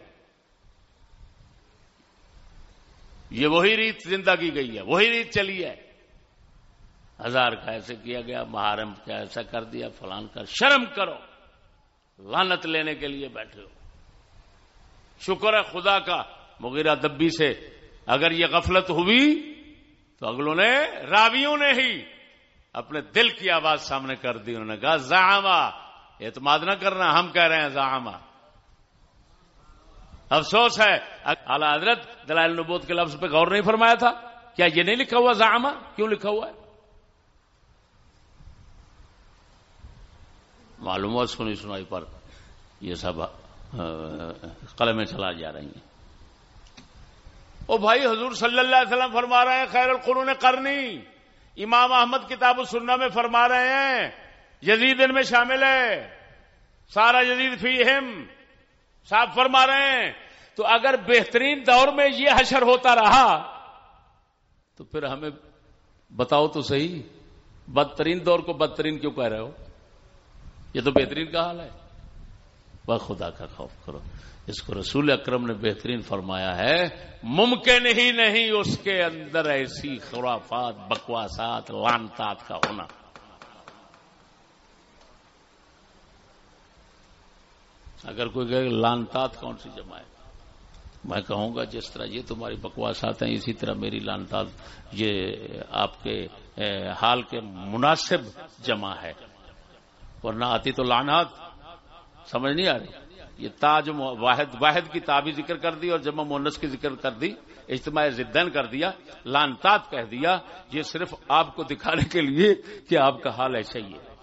یہ وہی ریت زندہ کی گئی ہے، وہی ریت چلی ہے۔ ہزار کا ایسے کیا گیا، محرم کا ایسا کر دیا، فلان کر شرم کرو لانت لینے کے لیے بیٹھے ہو۔ شکر ہے خدا کا، مغیرہ دبی سے اگر یہ غفلت ہوئی تو اگلوں نے، راویوں نے ہی اپنے دل کی آواز سامنے کر دی، انہوں نے کہا، زعما اعتماد نہ کرنا، ہم کہہ رہے ہیں زعما افسوس ہے، اعلی حضرت دلائل نبوت کے لفظ پہ غور نہیں فرمایا تھا؟ کیا یہ نہیں لکھا ہوا زعما کیوں لکھا ہوا ہے؟ معلومات سنی سنائی پر یہ سب قلمیں چلا جا رہی ہیں۔ او بھائی، حضور صلی اللہ علیہ وسلم فرما رہے ہیں، خیر القرون کرنی امام احمد کتاب السنہ میں فرما رہے ہیں یزید ان میں شامل ہے۔ سارا یزید فی ہم۔ صاحب فرما رہے ہیں، تو اگر بہترین دور میں یہ حشر ہوتا رہا، تو پھر ہمیں بتاؤ تو صحیح، بدترین دور کو بدترین کیوں کہہ رہے ہو؟ یہ تو بہترین کا حال ہے۔ وہ خدا کا خوف کرو۔ اس کو رسول اکرم نے بہترین فرمایا ہے۔ ممکن ہی نہیں اس کے اندر ایسی خرافات، بکواسات، لانتات کا ہونا۔ اگر کوئی کہ لانتات کون سی جمع ہے؟ میں کہوں گا جس طرح یہ تمہاری بکواسات ہیں، اسی طرح میری لانتات، یہ آپ کے حال کے مناسب جمع ہے۔ ورنہ آتی تو لانات سمجھ نہیں آ رہی؟ یہ تاج واحد واحد کی تابی ذکر کر دی اور جمع مونس کی ذکر کر دی، اجتماع زدین کر دیا، لانتات کہہ دیا۔ یہ صرف آپ کو دکھانے کے لیے کہ آپ کا حال ایسا ہی ہے۔